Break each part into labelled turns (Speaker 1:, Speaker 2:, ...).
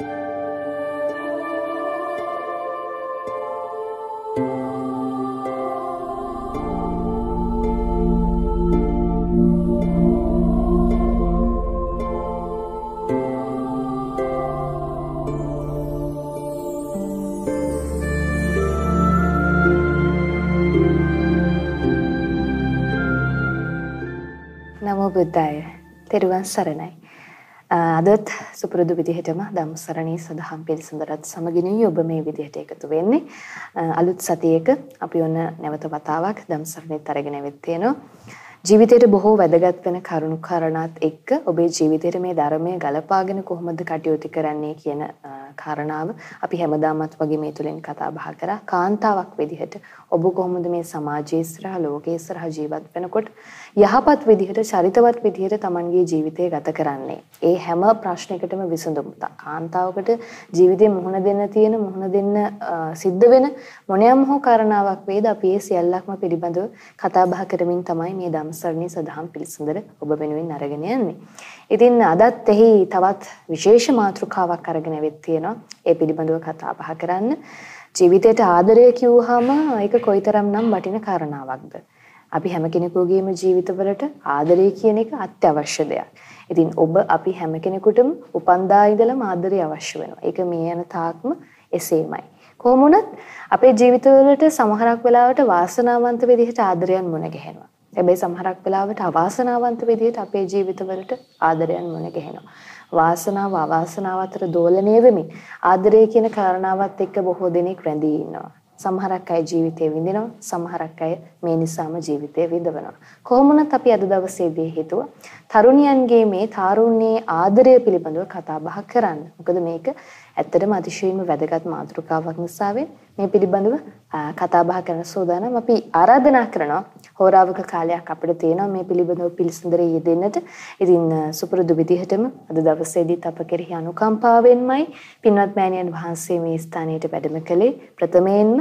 Speaker 1: ナモブッダへテルワンサルナイ අදත් සුපුරුදු විදිහටම ධම්සරණී සදහම් පිළිසඳරත් සමගිනුයි ඔබ මේ විදිහට එකතු වෙන්නේ. අලුත් සතියේක අපි ඔන්න නැවත වතාවක් ධම්සරණීත් අරගෙන ඇවිත් තියෙනවා. ජීවිතයට බොහෝ වැදගත් වෙන කරුණු කාරණාත් එක්ක ඔබේ ජීවිතයට මේ ධර්මය ගලපාගෙන කොහොමද කටයුතු කරන්නේ කියන කාරණාව අපි හැමදාමත් වගේ මේ තුලින් කතා බහ කරා. කාන්තාවක් විදිහට ඔබ කොහොමද මේ සමාජයේ ඉස්සරහා ලෝකයේ ඉස්සරහා ජීවත් වෙනකොට යහපත් විදිහට චරිතවත් විදිහට Tamanගේ ජීවිතය ගත කරන්නේ. ඒ හැම ප්‍රශ්නයකටම විසඳුම කාන්තාවකට ජීවිතේ මුහුණ දෙන්න තියෙන මුහුණ දෙන්න සිද්ධ වෙන මොනියම් හෝ කාරණාවක් වේද අපි ඒ සියල්ලක්ම පිළිබඳව කතා බහ කරමින් තමයි මේ ධම්සරණී සදහම් පිළිසඳර ඔබ වෙනුවෙන් අරගෙන යන්නේ. ඉතින් අදත් එහි තවත් විශේෂ මාතෘකාවක් අරගෙන වෙත් තියෙනවා. ඒ පිළිබඳව කතා බහ කරන්න. ජීවිතයට ආදරය කිව්වහම ඒක කොයිතරම්නම් වටින කාරණාවක්ද? අපි හැම කෙනෙකුගේම ජීවිතවලට ආදරය කියන එක අත්‍යවශ්‍ය දෙයක්. ඉතින් ඔබ අපි හැම කෙනෙකුටම උපන්දා ඉඳලම ආදරය අවශ්‍ය වෙනවා. ඒක මේ යන තාක්ම එසේමයි. කොහොම වුණත් අපේ ජීවිතවලට සමහරක් වෙලාවට වාසනාවන්ත විදිහට ආදරයන් මුණ ගැහෙනවා. හැබැයි සමහරක් වෙලාවට අවාසනාවන්ත විදිහට අපේ ජීවිතවලට ආදරයන් මුණ ගැහෙනවා. වාසනාව අවාසනාව අතර දෝලණය වෙමින් ආදරය කියන කාරණාවත් එක්ක බොහෝ දෙනෙක් රැඳී ඉන්නවා. සමහරක් අය ජීවිතේ විඳිනවා සමහරක් අය මේ නිසාම ජීවිතේ විඳවනවා. කොහොමුණත් අපි අද දවසේදී හිතුවා තරුණියන්ගේ මේ තාරුණ්‍යයේ ආදරය පිළිබඳව කතා බහ කරන්න. මොකද මේක ඇත්තටම අතිශයින්ම වැදගත් මාතෘකාවක් නිසා මේ පිළිබඳව කතා බහ කරන සෝදානම් අපි ආරාධනා කරනවා හෝරාවක කාලයක් අපිට තියෙනවා මේ පිළිබඳව පිළිසඳරේ යෙදෙන්නට. ඉතින් සුපුරුදු විදිහටම අද දවසේදීත් අප කෙරෙහි අනුකම්පාවෙන්මයි පින්වත් මෑණියන් වහන්සේ මේ ස්ථානයට වැඩම කළේ. ප්‍රථමයෙන්ම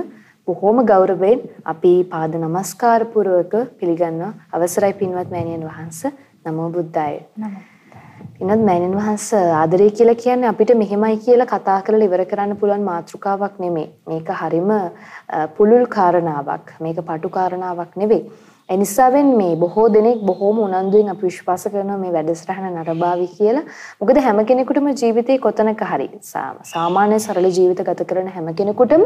Speaker 1: බොහෝම ගෞරවයෙන් අපි පාද නමස්කාර පූර්වක පිළිගන්නවා අවසරයි පින්වත් මෑණියන් වහන්සේ නමෝ බුද්දාය. නමෝ පින්වත් මෑණියන් වහන්ස ආදරය කියලා කියන්නේ අපිට මෙහෙමයි කියලා කතා කරලා ඉවර කරන්න පුළුවන් මාතෘකාවක් නෙමෙයි. මේක හරිම පුළුල් කාරණාවක්. මේක පටු කාරණාවක් නෙවෙයි. එනිසාවෙන් මේ බොහෝ දෙනෙක් බොහෝම උනන්දුවෙන් අපි විශ්වාස කරනවා මේ වැඩසටහන නරඹාවි කියලා. මොකද හැම කෙනෙකුටම ජීවිතේ කොතනක හරි සාමාන්‍ය සරල ජීවිත ගත කරන හැම කෙනෙකුටම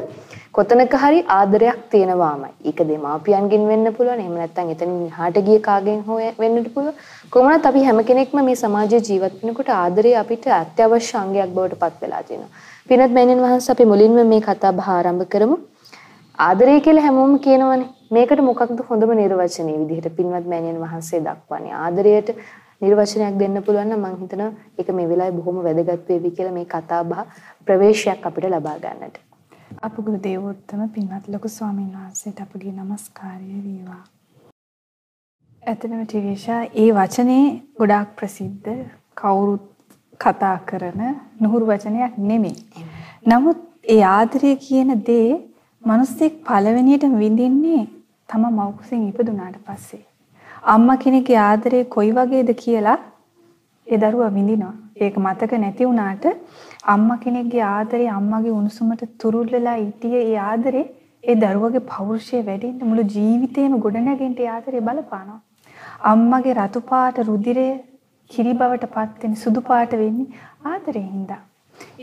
Speaker 1: කොතනක හරි ආදරයක් තියෙනවාමයි. ඒක දෙමාපියන්ගෙන් වෙන්න පුළුවන්. එහෙම නැත්නම් එතනින් එහාට ගිය කාගෙන් හෝ වෙන්නත් පුළුවන්. කොහොමවත් අපි හැම කෙනෙක්ම මේ සමාජයේ ජීවත් වෙනකොට ආදරය අපිට අත්‍යවශ්‍ය අංගයක් බවට පත් වෙලා තියෙනවා. පිනත් මෑණියන් වහන්සේ අපි මුලින්ම මේ කතා බහ ආරම්භ කරමු. ආදරය කියලා හැමෝම කියනවනේ. මේකට මොකක්ද හොඳම නිර්වචනය විදිහට පින්වත් මෑණියන් වහන්සේ දක්වන්නේ. ආදරයට නිර්වචනයක් දෙන්න පුළුවන් නම් මම හිතනවා ඒක මේ වෙලාවේ බොහොම වැදගත් වේවි කියලා මේ කතා බහ ප්‍රවේශයක් අපිට ලබා ගන්නට.
Speaker 2: අපගුරු දේවෝත්තම පින්වත් ලොකු ස්වාමීන් වහන්සේට අපගේ নমස්කාරය වේවා. ඇත්තටම ටිරිෂා ඒ වචනේ ගොඩාක් ප්‍රසිද්ධ කවුරුත් කතා කරන නුහුරු වචනයක් නෙමෙයි. නමුත් ඒ ආදරය කියන දේ මිනිස්සෙක් පළවෙනියට විඳින්නේ තම මව් කුසෙන් ඉපදුනාට පස්සේ. අම්මා කෙනෙක්ගේ ආදරේ කොයි වගේද කියලා ඒ දරුවා විඳිනවා. ඒක මතක නැති වුණාට අම්මා කෙනෙක්ගේ ආදරේ අම්මගේ උණුසුමට තුරුල් වෙලා හිටියේ ඒ ආදරේ ඒ දරුවගේ පෞරුෂය වැඩෙන්න මුළු ජීවිතේම ගොඩනැගෙන්න ඒ ආදරේ බලපානවා. අම්මගේ රතු පාට රුධිරය කිරි බවට පත් වෙන සුදු පාට වෙන්නේ ආදරේ හින්දා.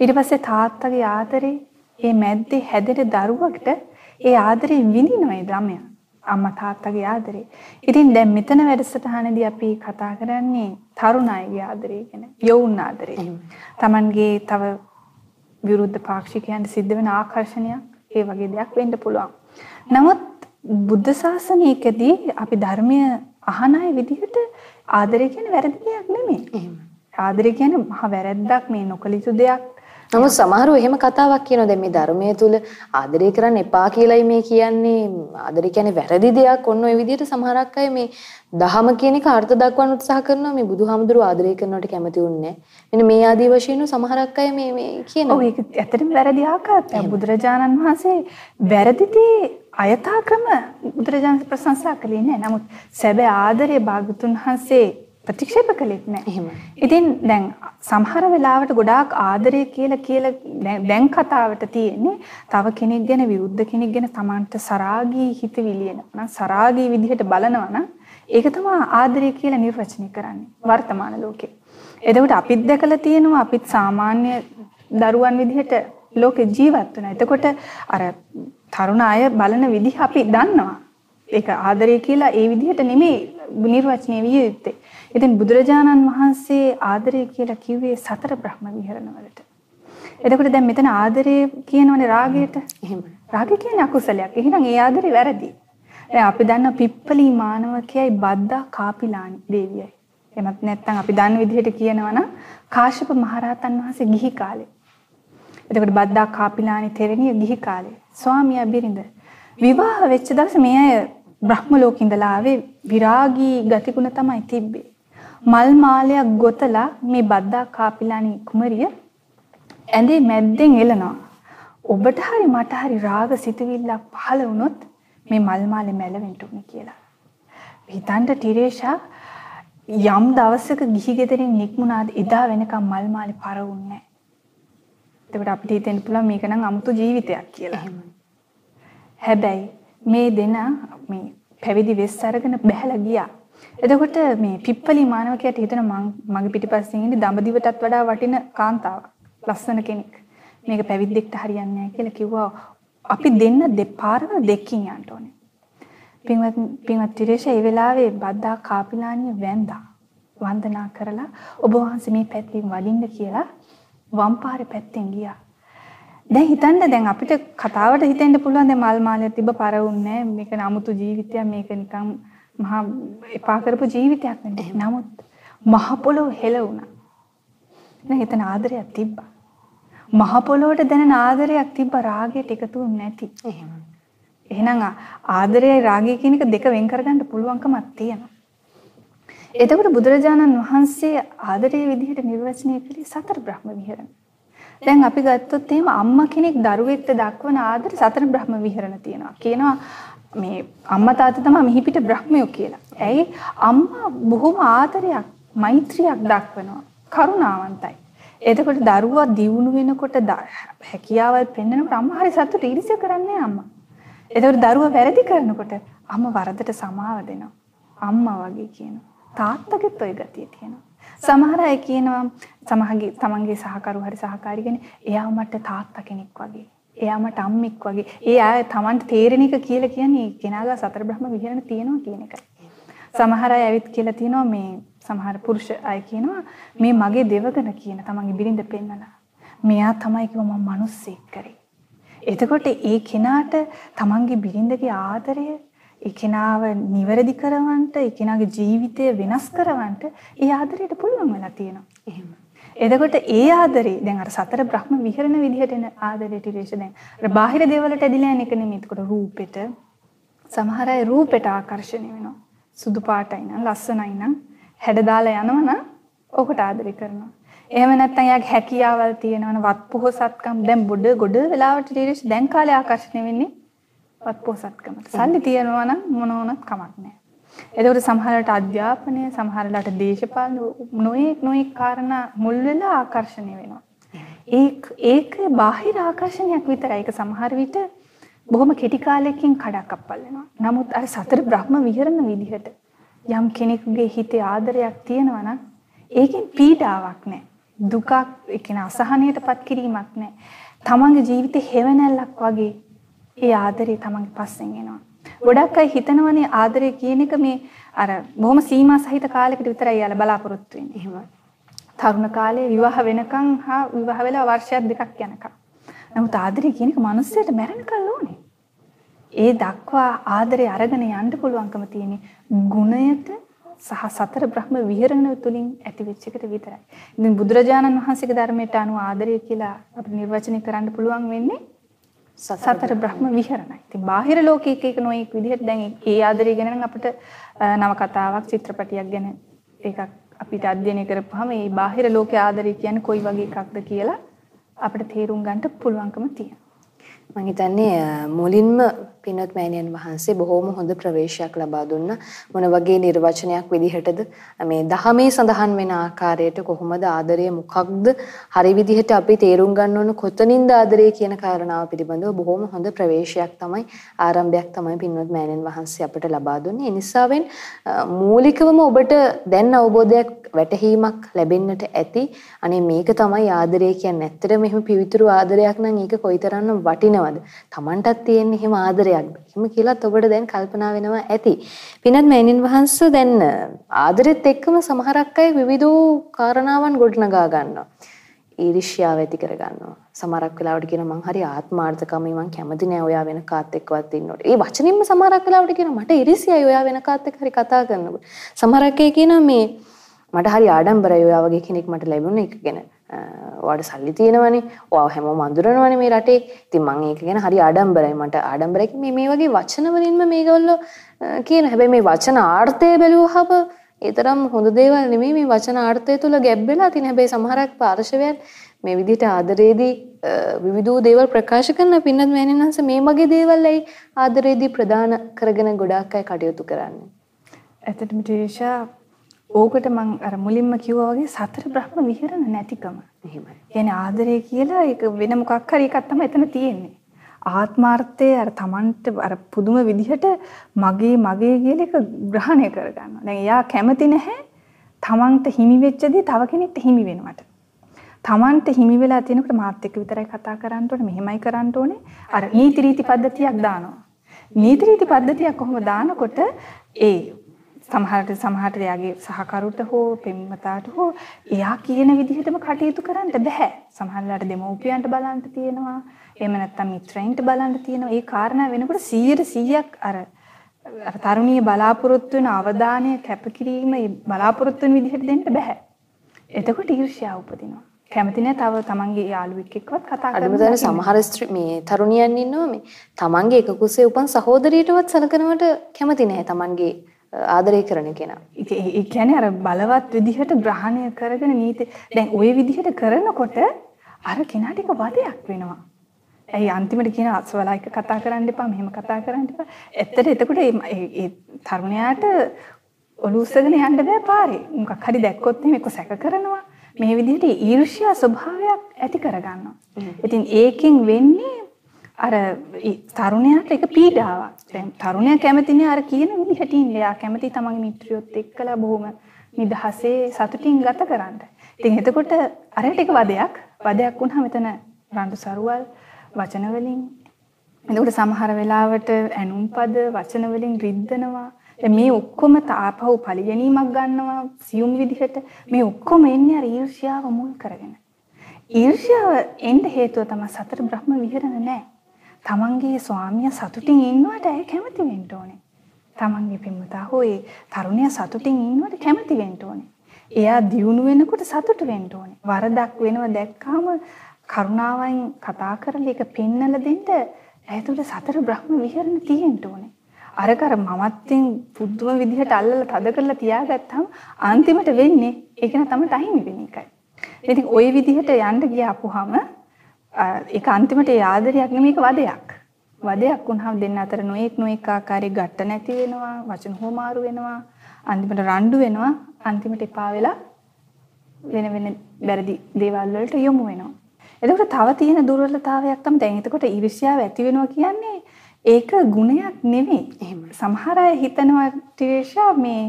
Speaker 2: ඊට පස්සේ තාත්තගේ ආදරේ ඒ මැද්දේ හැදෙන දරුවකට ඒ ආදරේ විඳිනවා ඒ ළමයා. අම්මා තාත්තගේ ආදරේ. ඉතින් දැන් මෙතන වැඩසටහනේදී අපි කතා කරන්නේ තරුණ අයගේ ආදරේ ගැන. යෝවුන් ආදරේ. Tamanගේ තව විරුද්ධ පාක්ෂිකයන්ට සිද්ධ වෙන ආකර්ෂණයක් ඒ වගේ දෙයක් වෙන්න පුළුවන්. නමුත් බුද්ධ ශාසනයකදී අපි ධර්මය අහන අය විදිහට ආදරය කියන්නේ වැරදි දෙයක් නෙමෙයි. ආදරය කියන්නේ මහා වැරද්දක් මේ යුතු දෙයක්
Speaker 1: නමුත් සමහරව එහෙම කතාවක් කියනවා. දැන් මේ ධර්මයේ තුල ආදරය කරන්න එපා කියලායි මේ කියන්නේ. ආදරය කියන්නේ වැරදි දෙයක්. ඔන්න ඔය විදිහට සමහරක් අය මේ දහම කියන එක අර්ථ දක්වන්න උත්සාහ කරනවා. මේ බුදුහාමුදුරුව ආදරය කරනවට කැමති උන්නේ මෙන්න මේ ආදී වශයෙන් සමහරක් අය මේ මේ කියනවා.
Speaker 2: ඔව් ඒක ඇත්තටම වැරදි ආකාරයක් බුදුරජාණන් වහන්සේ වැරදිදී අයථා ක්‍රම බුදුරජාණන් ප්‍රශංසා කළේ නෑ නමුත් සැබෑ ආදරය භාගතුන් වහන්සේ ප්‍රතික්ෂේප කළෙත් නෑ.
Speaker 1: එහෙමයි.
Speaker 2: ඉතින් දැන් සමහර වෙලාවට ගොඩාක් ආදරය කියලා කියලා දැන් කතාවට තියෙන්නේ තව කෙනෙක් ගැන විරුද්ධ කෙනෙක් ගැන Tamanට සරාගී හිතවිලි එනවා. සරාගී විදිහට බලනවා ඒක තමයි ආදරය කියලා නිර්වචනය කරන්නේ වර්තමාන ලෝකේ. එතකොට අපිත් දැකලා තියෙනවා අපිත් සාමාන්‍ය දරුවන් විදිහට ලෝකේ ජීවත් වෙනවා. එතකොට අර තරුණ අය බලන විදිහ අපි දන්නවා. ඒක ආදරය කියලා ඒ විදිහට නෙමෙයි නිර්වචනය විය යුත්තේ. ඉතින් බුදුරජාණන් වහන්සේ ආදරය කියලා කිව්වේ සතර බ්‍රහ්ම විහරණ වලට. එතකොට දැන් මෙතන ආදරය කියනවනේ රාගයට.
Speaker 1: එහෙමයි.
Speaker 2: රාගය කියන්නේ අකුසලයක්. එහෙනම් ඒ ආදරේ වැරදි. දැන් අපි දන්න පිප්පලී මානවකයයි බද්දා කාපිලානි දේවියයි. එමත් නැත්නම් අපි දන්න විදිහට කියනවා නම් කාශ්‍යප මහරහතන් වහන්සේ ගිහි කාලේ. එතකොට බද්දා කාපිලානි තෙරණිය ගිහි කාලේ. ස්වාමියා බිරිඳ විවාහ වෙච්ච දවසේ මේ අය බ්‍රහ්ම ලෝකෙ ඉඳලා ආවේ විරාගී ගතිගුණ තමයි තිබ්බේ. මල් මාලයක් ගොතලා මේ බද්දා කාපිලානි කුමරිය ඇඳේ මැද්දෙන් එලනවා. ඔබට හරි මට හරි රාග සිතුවිල්ලක් පහළ වුණොත් මේ මල් මාලේ මැලවෙන්න උනේ කියලා. හිතන්න ටිරේෂා යම් දවසක ගිහි ගෙදරින් නික්මුණාද එදා වෙනකම් මල් මාලේ පරවුන්නේ නැහැ. එතකොට අපිට හිතෙන්න පුළුවන් මේක නම් අමුතු ජීවිතයක් කියලා. හැබැයි මේ දෙන මේ පැවිදි වෙස් අරගෙන බැහැලා ගියා. එතකොට මේ පිප්පලි මානවකයට හිතන මගේ පිටිපස්සෙන් ඉන්නේ දඹදිවටත් වඩා වටින කාන්තාවක්. ලස්සන කෙනෙක්. මේක පැවිද්දෙක්ට හරියන්නේ නැහැ කියලා කිව්වා. අපි දෙන්න දෙපාරවල් දෙකකින් යන්න ඕනේ. පින්වත් පින්වත් ත්‍රිරේෂ ඒ වෙලාවේ බද්දා කාපිලානිය වැඳා වන්දනා කරලා ඔබ වහන්සේ මේ පැත්තෙන් වඩින්න කියලා වම් පාරේ පැත්තෙන් ගියා. දැන් හිතන්න දැන් අපිට කතාවට හිතෙන්න පුළුවන් දැන් මල් මාලයක් තිබ්බ පරවුන්නේ මේක නමුතු ජීවිතයක් මේක නිකන් මහා එපා කරපු ජීවිතයක් නෙමෙයි. නමුත් මහ පොළොව හෙල වුණා. දැන් හිතන ආදරයක් තිබ්බා. මහ පොළොවට දැනෙන ආදරයක් තිබ්බ රාගයට එකතු නැති.
Speaker 1: එහෙම.
Speaker 2: එහෙනම් ආදරයයි රාගය කියන එක දෙක වෙන් කරගන්න පුළුවන්කමක් තියෙනවා. එතකොට බුදුරජාණන් වහන්සේ ආදරයේ විදිහට නිර්වචනය කළේ සතර බ්‍රහ්ම විහරණ. දැන් අපි ගත්තොත් එහෙම අම්මා කෙනෙක් දරුවෙක්ට දක්වන ආදර සතර බ්‍රහ්ම විහරණ තියෙනවා. කියනවා මේ අම්මා තාත්තා තමයි මිහි පිට බ්‍රහ්මයෝ කියලා. ඇයි අම්මා බොහොම ආදරයක්, මෛත්‍රියක් දක්වනවා. කරුණාවන්තයි. එතකොට දරුවා දියුණු වෙනකොට හැකියාවල් පෙන්වනකොට අම්මා හරි සතුටු ඊර්ෂ්‍ය කරන්නේ අම්මා. එතකොට දරුවා වැරදි කරනකොට අම්මා වරදට සමාව දෙනවා. අම්මා වගේ කියනවා. තාත්තගෙත් ওই ගතිය තියෙනවා. සමහර අය කියනවා සමහරගේ තමන්ගේ සහකරු හරි සහකාරී කෙනෙක් එයා මට තාත්තා කෙනෙක් වගේ. එයා මට අම්මෙක් වගේ. ඒ අය තමන්ට තේරෙන එක කියලා කියන්නේ කෙනාගා සතර බ්‍රහ්ම විහරණ තියෙනවා කියන එකයි. සමහර අය ඇවිත් කියලා තියෙනවා මේ සමහර පුරුෂ අය කියනවා මේ මගේ දෙවගන කියන තමන්ගේ බිරිඳ පෙන්නලා. මෙයා තමයි කිව්ව මම මිනිස්සෙක් කරේ. එතකොට ඒ කෙනාට තමන්ගේ බිරිඳගේ ආදරය ඒ කෙනාව නිවැරදි කරවන්නට ඒ කෙනාගේ ජීවිතය වෙනස් කරවන්නට ඒ ආදරයට පුළුවන් වෙලා තියෙනවා. එහෙම. එතකොට ඒ ආදරේ දැන් අර සතර බ්‍රහ්ම විහරණ විදිහට එන ආදරේ ටිරේෂ දැන් අර බාහිර දේවල්ට ඇදිලා යන එක නෙමෙයි. එතකොට රූපෙට සමහර අය රූපෙට ආකර්ෂණය වෙනවා. සුදු පාටයි නම් ලස්සනයි නම් හැඩ දාලා යනවනම් ඔකට ආදරය කරනවා. එහෙම නැත්නම් යාගේ හැකියාවල් තියෙනවනේ වත් පොහසත්කම් දැන් බොඩ ගොඩ වෙලාවට ටිරේෂ දැන් කාලේ ආකර්ෂණය වෙන්නේ වත් පොහසත්කමට. සල්ලි තියෙනවා නම් මොන වුණත් කමක් නැහැ. එතකොට සමහරවිට අධ්‍යාපනය සමහරවිට දේශපාලන නොයෙක් නොයෙක් කාරණා මුල් වෙලා ආකර්ෂණය වෙනවා. ඒක ඒක බාහිර ආකර්ෂණයක් විතරයි. ඒක සමහර විට බොහොම කෙටි කාලයකින් කඩක් අප්පල් වෙනවා. නමුත් අර සතර බ්‍රහ්ම විහරණ විදිහට යම් කෙනෙකුගේ හිතේ ආදරයක් තියෙනවා නම් ඒකෙන් පීඩාවක් නැහැ. දුකක් ඒ කියන අසහනයටපත් කිරීමක් නැහැ. තමන්ගේ ජීවිතේ හෙවණැල්ලක් වගේ ඒ ආදරේ තමන්ගේ පස්සෙන් එනවා. ගොඩක් අය හිතනවනේ ආදරය කියන එක මේ අර බොහොම සීමා සහිත කාලයකට විතරයි යාලා බලාපොරොත්තු වෙන්නේ. එහෙම. තරුණ කාලේ විවාහ වෙනකන් හා විවාහ වෙලා වර්ෂයක් දෙකක් යනකම්. නමුත් ආදරය කියන එක මිනිස්සුන්ට මැරෙනකල් ඕනේ. ඒ දක්වා ආදරේ අරගෙන යන්න පුළුවන්කම තියෙන්නේ ගුණයට සහ සතර බ්‍රහ්ම විහරණ තුලින් ඇතිවෙච්ච එකට විතරයි. ඉතින් බුදුරජාණන් වහන්සේගේ ධර්මයට අනුව ආදරය කියලා අපිට නිර්වචනය කරන්න පුළුවන් වෙන්නේ සතර බ්‍රහ්ම විහරණයි. ඉතින් බාහිර ලෝකයේ එක එක නොයෙක් විදිහට දැන් ඒ ආදරය ගැන නම් අපිට නව කතාවක් චිත්‍රපටියක් ගැන ඒකක් අපිට අධ්‍යයනය කරපුවාම මේ බාහිර ලෝකයේ ආදරය කියන්නේ කොයි වගේ එකක්ද කියලා අපිට තේරුම් ගන්නට පුළුවන්කම තියෙනවා.
Speaker 1: මම හිතන්නේ මුලින්ම පින්වත් මෑණියන් වහන්සේ බොහොම හොඳ ප්‍රවේශයක් ලබා දුන්නා. මොන වගේ නිර්වචනයක් විදිහටද මේ දහමේ සඳහන් වෙන ආකාරයට කොහොමද ආදරය මොකක්ද හරි විදිහට අපි තේරුම් ගන්න ඕන කොතනින්ද ආදරය කියන කාරණාව පිළිබඳව බොහොම හොඳ ප්‍රවේශයක් තමයි ආරම්භයක් තමයි පින්වත් මෑණියන් වහන්සේ අපට ලබා දුන්නේ. ඒ නිසාවෙන් මූලිකවම ඔබට දැන් අවබෝධයක් වැටහීමක් ලැබෙන්නට ඇති. අනේ මේක තමයි ආදරය කියන්නේ. ඇත්තටම මෙහෙම පිවිතුරු ආදරයක් නම් ඒක කොයිතරම් වටිනවද? Tamanටත් තියෙන එහෙම ආදරයක්ද? එහෙම කියලාත් ඔබට දැන් කල්පනා වෙනවා ඇති. පිනත් මෑණින් වහන්සේ දැන් ආදරෙත් එක්කම සමහරක් අය විවිධ කාරණාවන් ගොඩනගා ගන්නවා. ඊර්ෂ්‍යාව ඇති කර ගන්නවා. සමහරක් වෙලාවට කියන මං හරි ආත්මාර්ථකමයි මං කැමති නෑ ඔයා වෙන කාත් එක්කවත් ඉන්නකොට. ඒ වචනින්ම සමහරක් වෙලාවට කියන මට ඉරිසියයි ඔයා වෙන කාත් එක්ක හරි කතා කරනකොට. සමහරක් අය කියන මේ මට හරි ආඩම්බරයි ඔයා වගේ කෙනෙක් මට ලැබුණ එක ගැන. ඔයාට සල්ලි තියෙනවනේ. ඔයාව හැමෝම අඳුරනවනේ මේ රටේ. ඉතින් මම ඒක ගැන හරි ආඩම්බරයි. මට ආඩම්බරයි මේ මේ වගේ වචන වලින්ම මේගොල්ලෝ කියන. හැබැයි මේ වචන ආර්ථය බැලුවහම ඒ තරම් හොඳ දේවල් නෙමෙයි මේ වචන ආර්ථය තුල ගැබ් වෙලා තියෙන. හැබැයි සමහරක් පාර්ශවයන් මේ විදිහට ආදරේදී විවිධ දේවල් ප්‍රකාශ කරන පින්නත් මෑණියන්ස මේ වගේ දේවල් ඇයි ආදරේදී ප්‍රදාන කරගෙන ගොඩාක් අය කටයුතු කරන්නේ.
Speaker 2: ඇත්තටම ටීෂා ඕකට මං අර මුලින්ම කිව්වා වගේ සතර බ්‍රහ්ම විහරණ නැතිකම.
Speaker 1: එහෙමයි.
Speaker 2: කියන්නේ ආදරය කියලා ඒක වෙන මොකක් හරි එකක් තමයි එතන තියෙන්නේ. ආත්මාර්ථය අර Tamanට අර පුදුම විදිහට මගේ මගේ කියලා එක ග්‍රහණය කරගන්නවා. දැන් එයා කැමති නැහැ Tamanට හිමි වෙච්ච දේ තව කෙනෙක්ට හිමි වෙනවට. Tamanට හිමි වෙලා තියෙනකොට මාත් එක්ක විතරයි කතා කරන්න ඕනේ මෙහෙමයි කරන්න ඕනේ. අර නීති රීති පද්ධතියක් දානවා. නීති රීති පද්ධතියක් කොහොම දානකොට ඒ සමහරට සමහරට එයාගේ සහකරුට හෝ පෙම්වතාට හෝ එයා කියන විදිහටම කටයුතු කරන්න බෑ. සමහරවිට දෙමව්පියන්ට බලන්න තියෙනවා. එහෙම නැත්නම් මිත්‍රයින්ට බලන්න තියෙනවා. ඒ කාරණා වෙනකොට 100%ක් අර අර තරුණිය බලාපොරොත්තු වෙන අවධානය කැපකිරීම බලාපොරොත්තු වෙන විදිහට දෙන්න බෑ. එතකොට ඊර්ෂ්‍යාව උපදිනවා. කැමති නැහැ තව තමන්ගේ යාළුවෙක් එක්කවත් කතා කරන්න.
Speaker 1: අදම දැන සමහර මේ තරුණියන් ඉන්නවා මේ තමන්ගේ එක කුසේ උපන් සහෝදරියටවත් සලකනවට කැමති නැහැ තමන්ගේ ආදරය කරන කෙනා.
Speaker 2: ඒ කියන්නේ අර බලවත් විදිහට ග්‍රහණය කරගෙන නීති දැන් ওই විදිහට කරනකොට අර කෙනාට එක වදයක් වෙනවා. ඇයි අන්තිමට කියන අස්වලා එක කතා කරන්න එපා මෙහෙම කතා කරන්න එපා. ඇත්තට එතකොට ඒ තරුණයාට ඔලු උස්සගෙන යන්න බෑ පාරේ. මොකක් හරි දැක්කොත් එහෙම එක්ක සැක කරනවා. මේ විදිහට ඊර්ෂ්‍යා ස්වභාවයක් ඇති කරගන්නවා. ඉතින් ඒකෙන් වෙන්නේ අර තරුණයාට ඒක පීඩාවක්. දැන් තරුණයා කැමතිනේ අර කියන විදිහට ඉන්න. එයා කැමති තමන්ගේ මිත්‍රයොත් එක්කලා බොහොම නිදහසේ සතුටින් ගත කරන්න. ඉතින් එතකොට අරයට ඒක වදයක්. වදයක් වුණාම එතන රණ්ඩු සරුවල් වචන වලින් එතකොට සමහර වෙලාවට ඇනුම් පද වචන වලින් රිද්දනවා. මේ ඔක්කොම තාපහුව පරිගැනීමක් ගන්නවා සියුම් විදිහට මේ ඔක්කොම එන්නේ අර ඊර්ෂ්‍යාව මුල් කරගෙන. ඊර්ෂ්‍යාව එන්න හේතුව තමයි සතර බ්‍රහ්ම විහරණ නැහැ. තමන්ගේ ස්වාමියා සතුටින් ඉන්නවට ඇයි කැමති වෙන්න ඕනේ. තමන්ගේ පින්මතා හෝ ඒ තරුණයා සතුටින් ඉන්නවට කැමති වෙන්න ඕනේ. එයා දියුණු වෙනකොට සතුට වෙන්න ඕනේ. වරදක් වෙනව දැක්කාම කරුණාවෙන් කතා කරලා ඒක පෙන්නලා දෙන්න ඇතුළේ සතර බ්‍රහ්ම විහරණ තියෙන්න ඕනේ. අර කර මමත්ෙන් පුදුම විදිහට අල්ලලා තද කරලා තියාගත්තාම අන්තිමට වෙන්නේ ඒක න තමයි ටයිම් වෙන එකයි. ඉතින් ওই විදිහට යන්න ගියාපුවාම ඒක අන්තිමට ඒ ආදරයක් නෙමෙයි ඒක වදයක්. වදයක් වුණාම දෙන්න අතර නොඑක් නොඑක් ආකාරයේ ගැට්ට නැති වෙනවා, වචන හොමාරු වෙනවා, අන්තිමට රණ්ඩු වෙනවා, අන්තිමට එපා වෙලා වෙන වෙන වැරදි දේවල් වලට යොමු වෙනවා. එතකොට තව තියෙන දුර්වලතාවයක් තමයි දැන් එතකොට ඊර්ෂ්‍යාව ඇති වෙනවා කියන්නේ ඒක ගුණයක් නෙවෙයි. එහෙම. සමහර අය හිතනවා ටිරේෂා මේ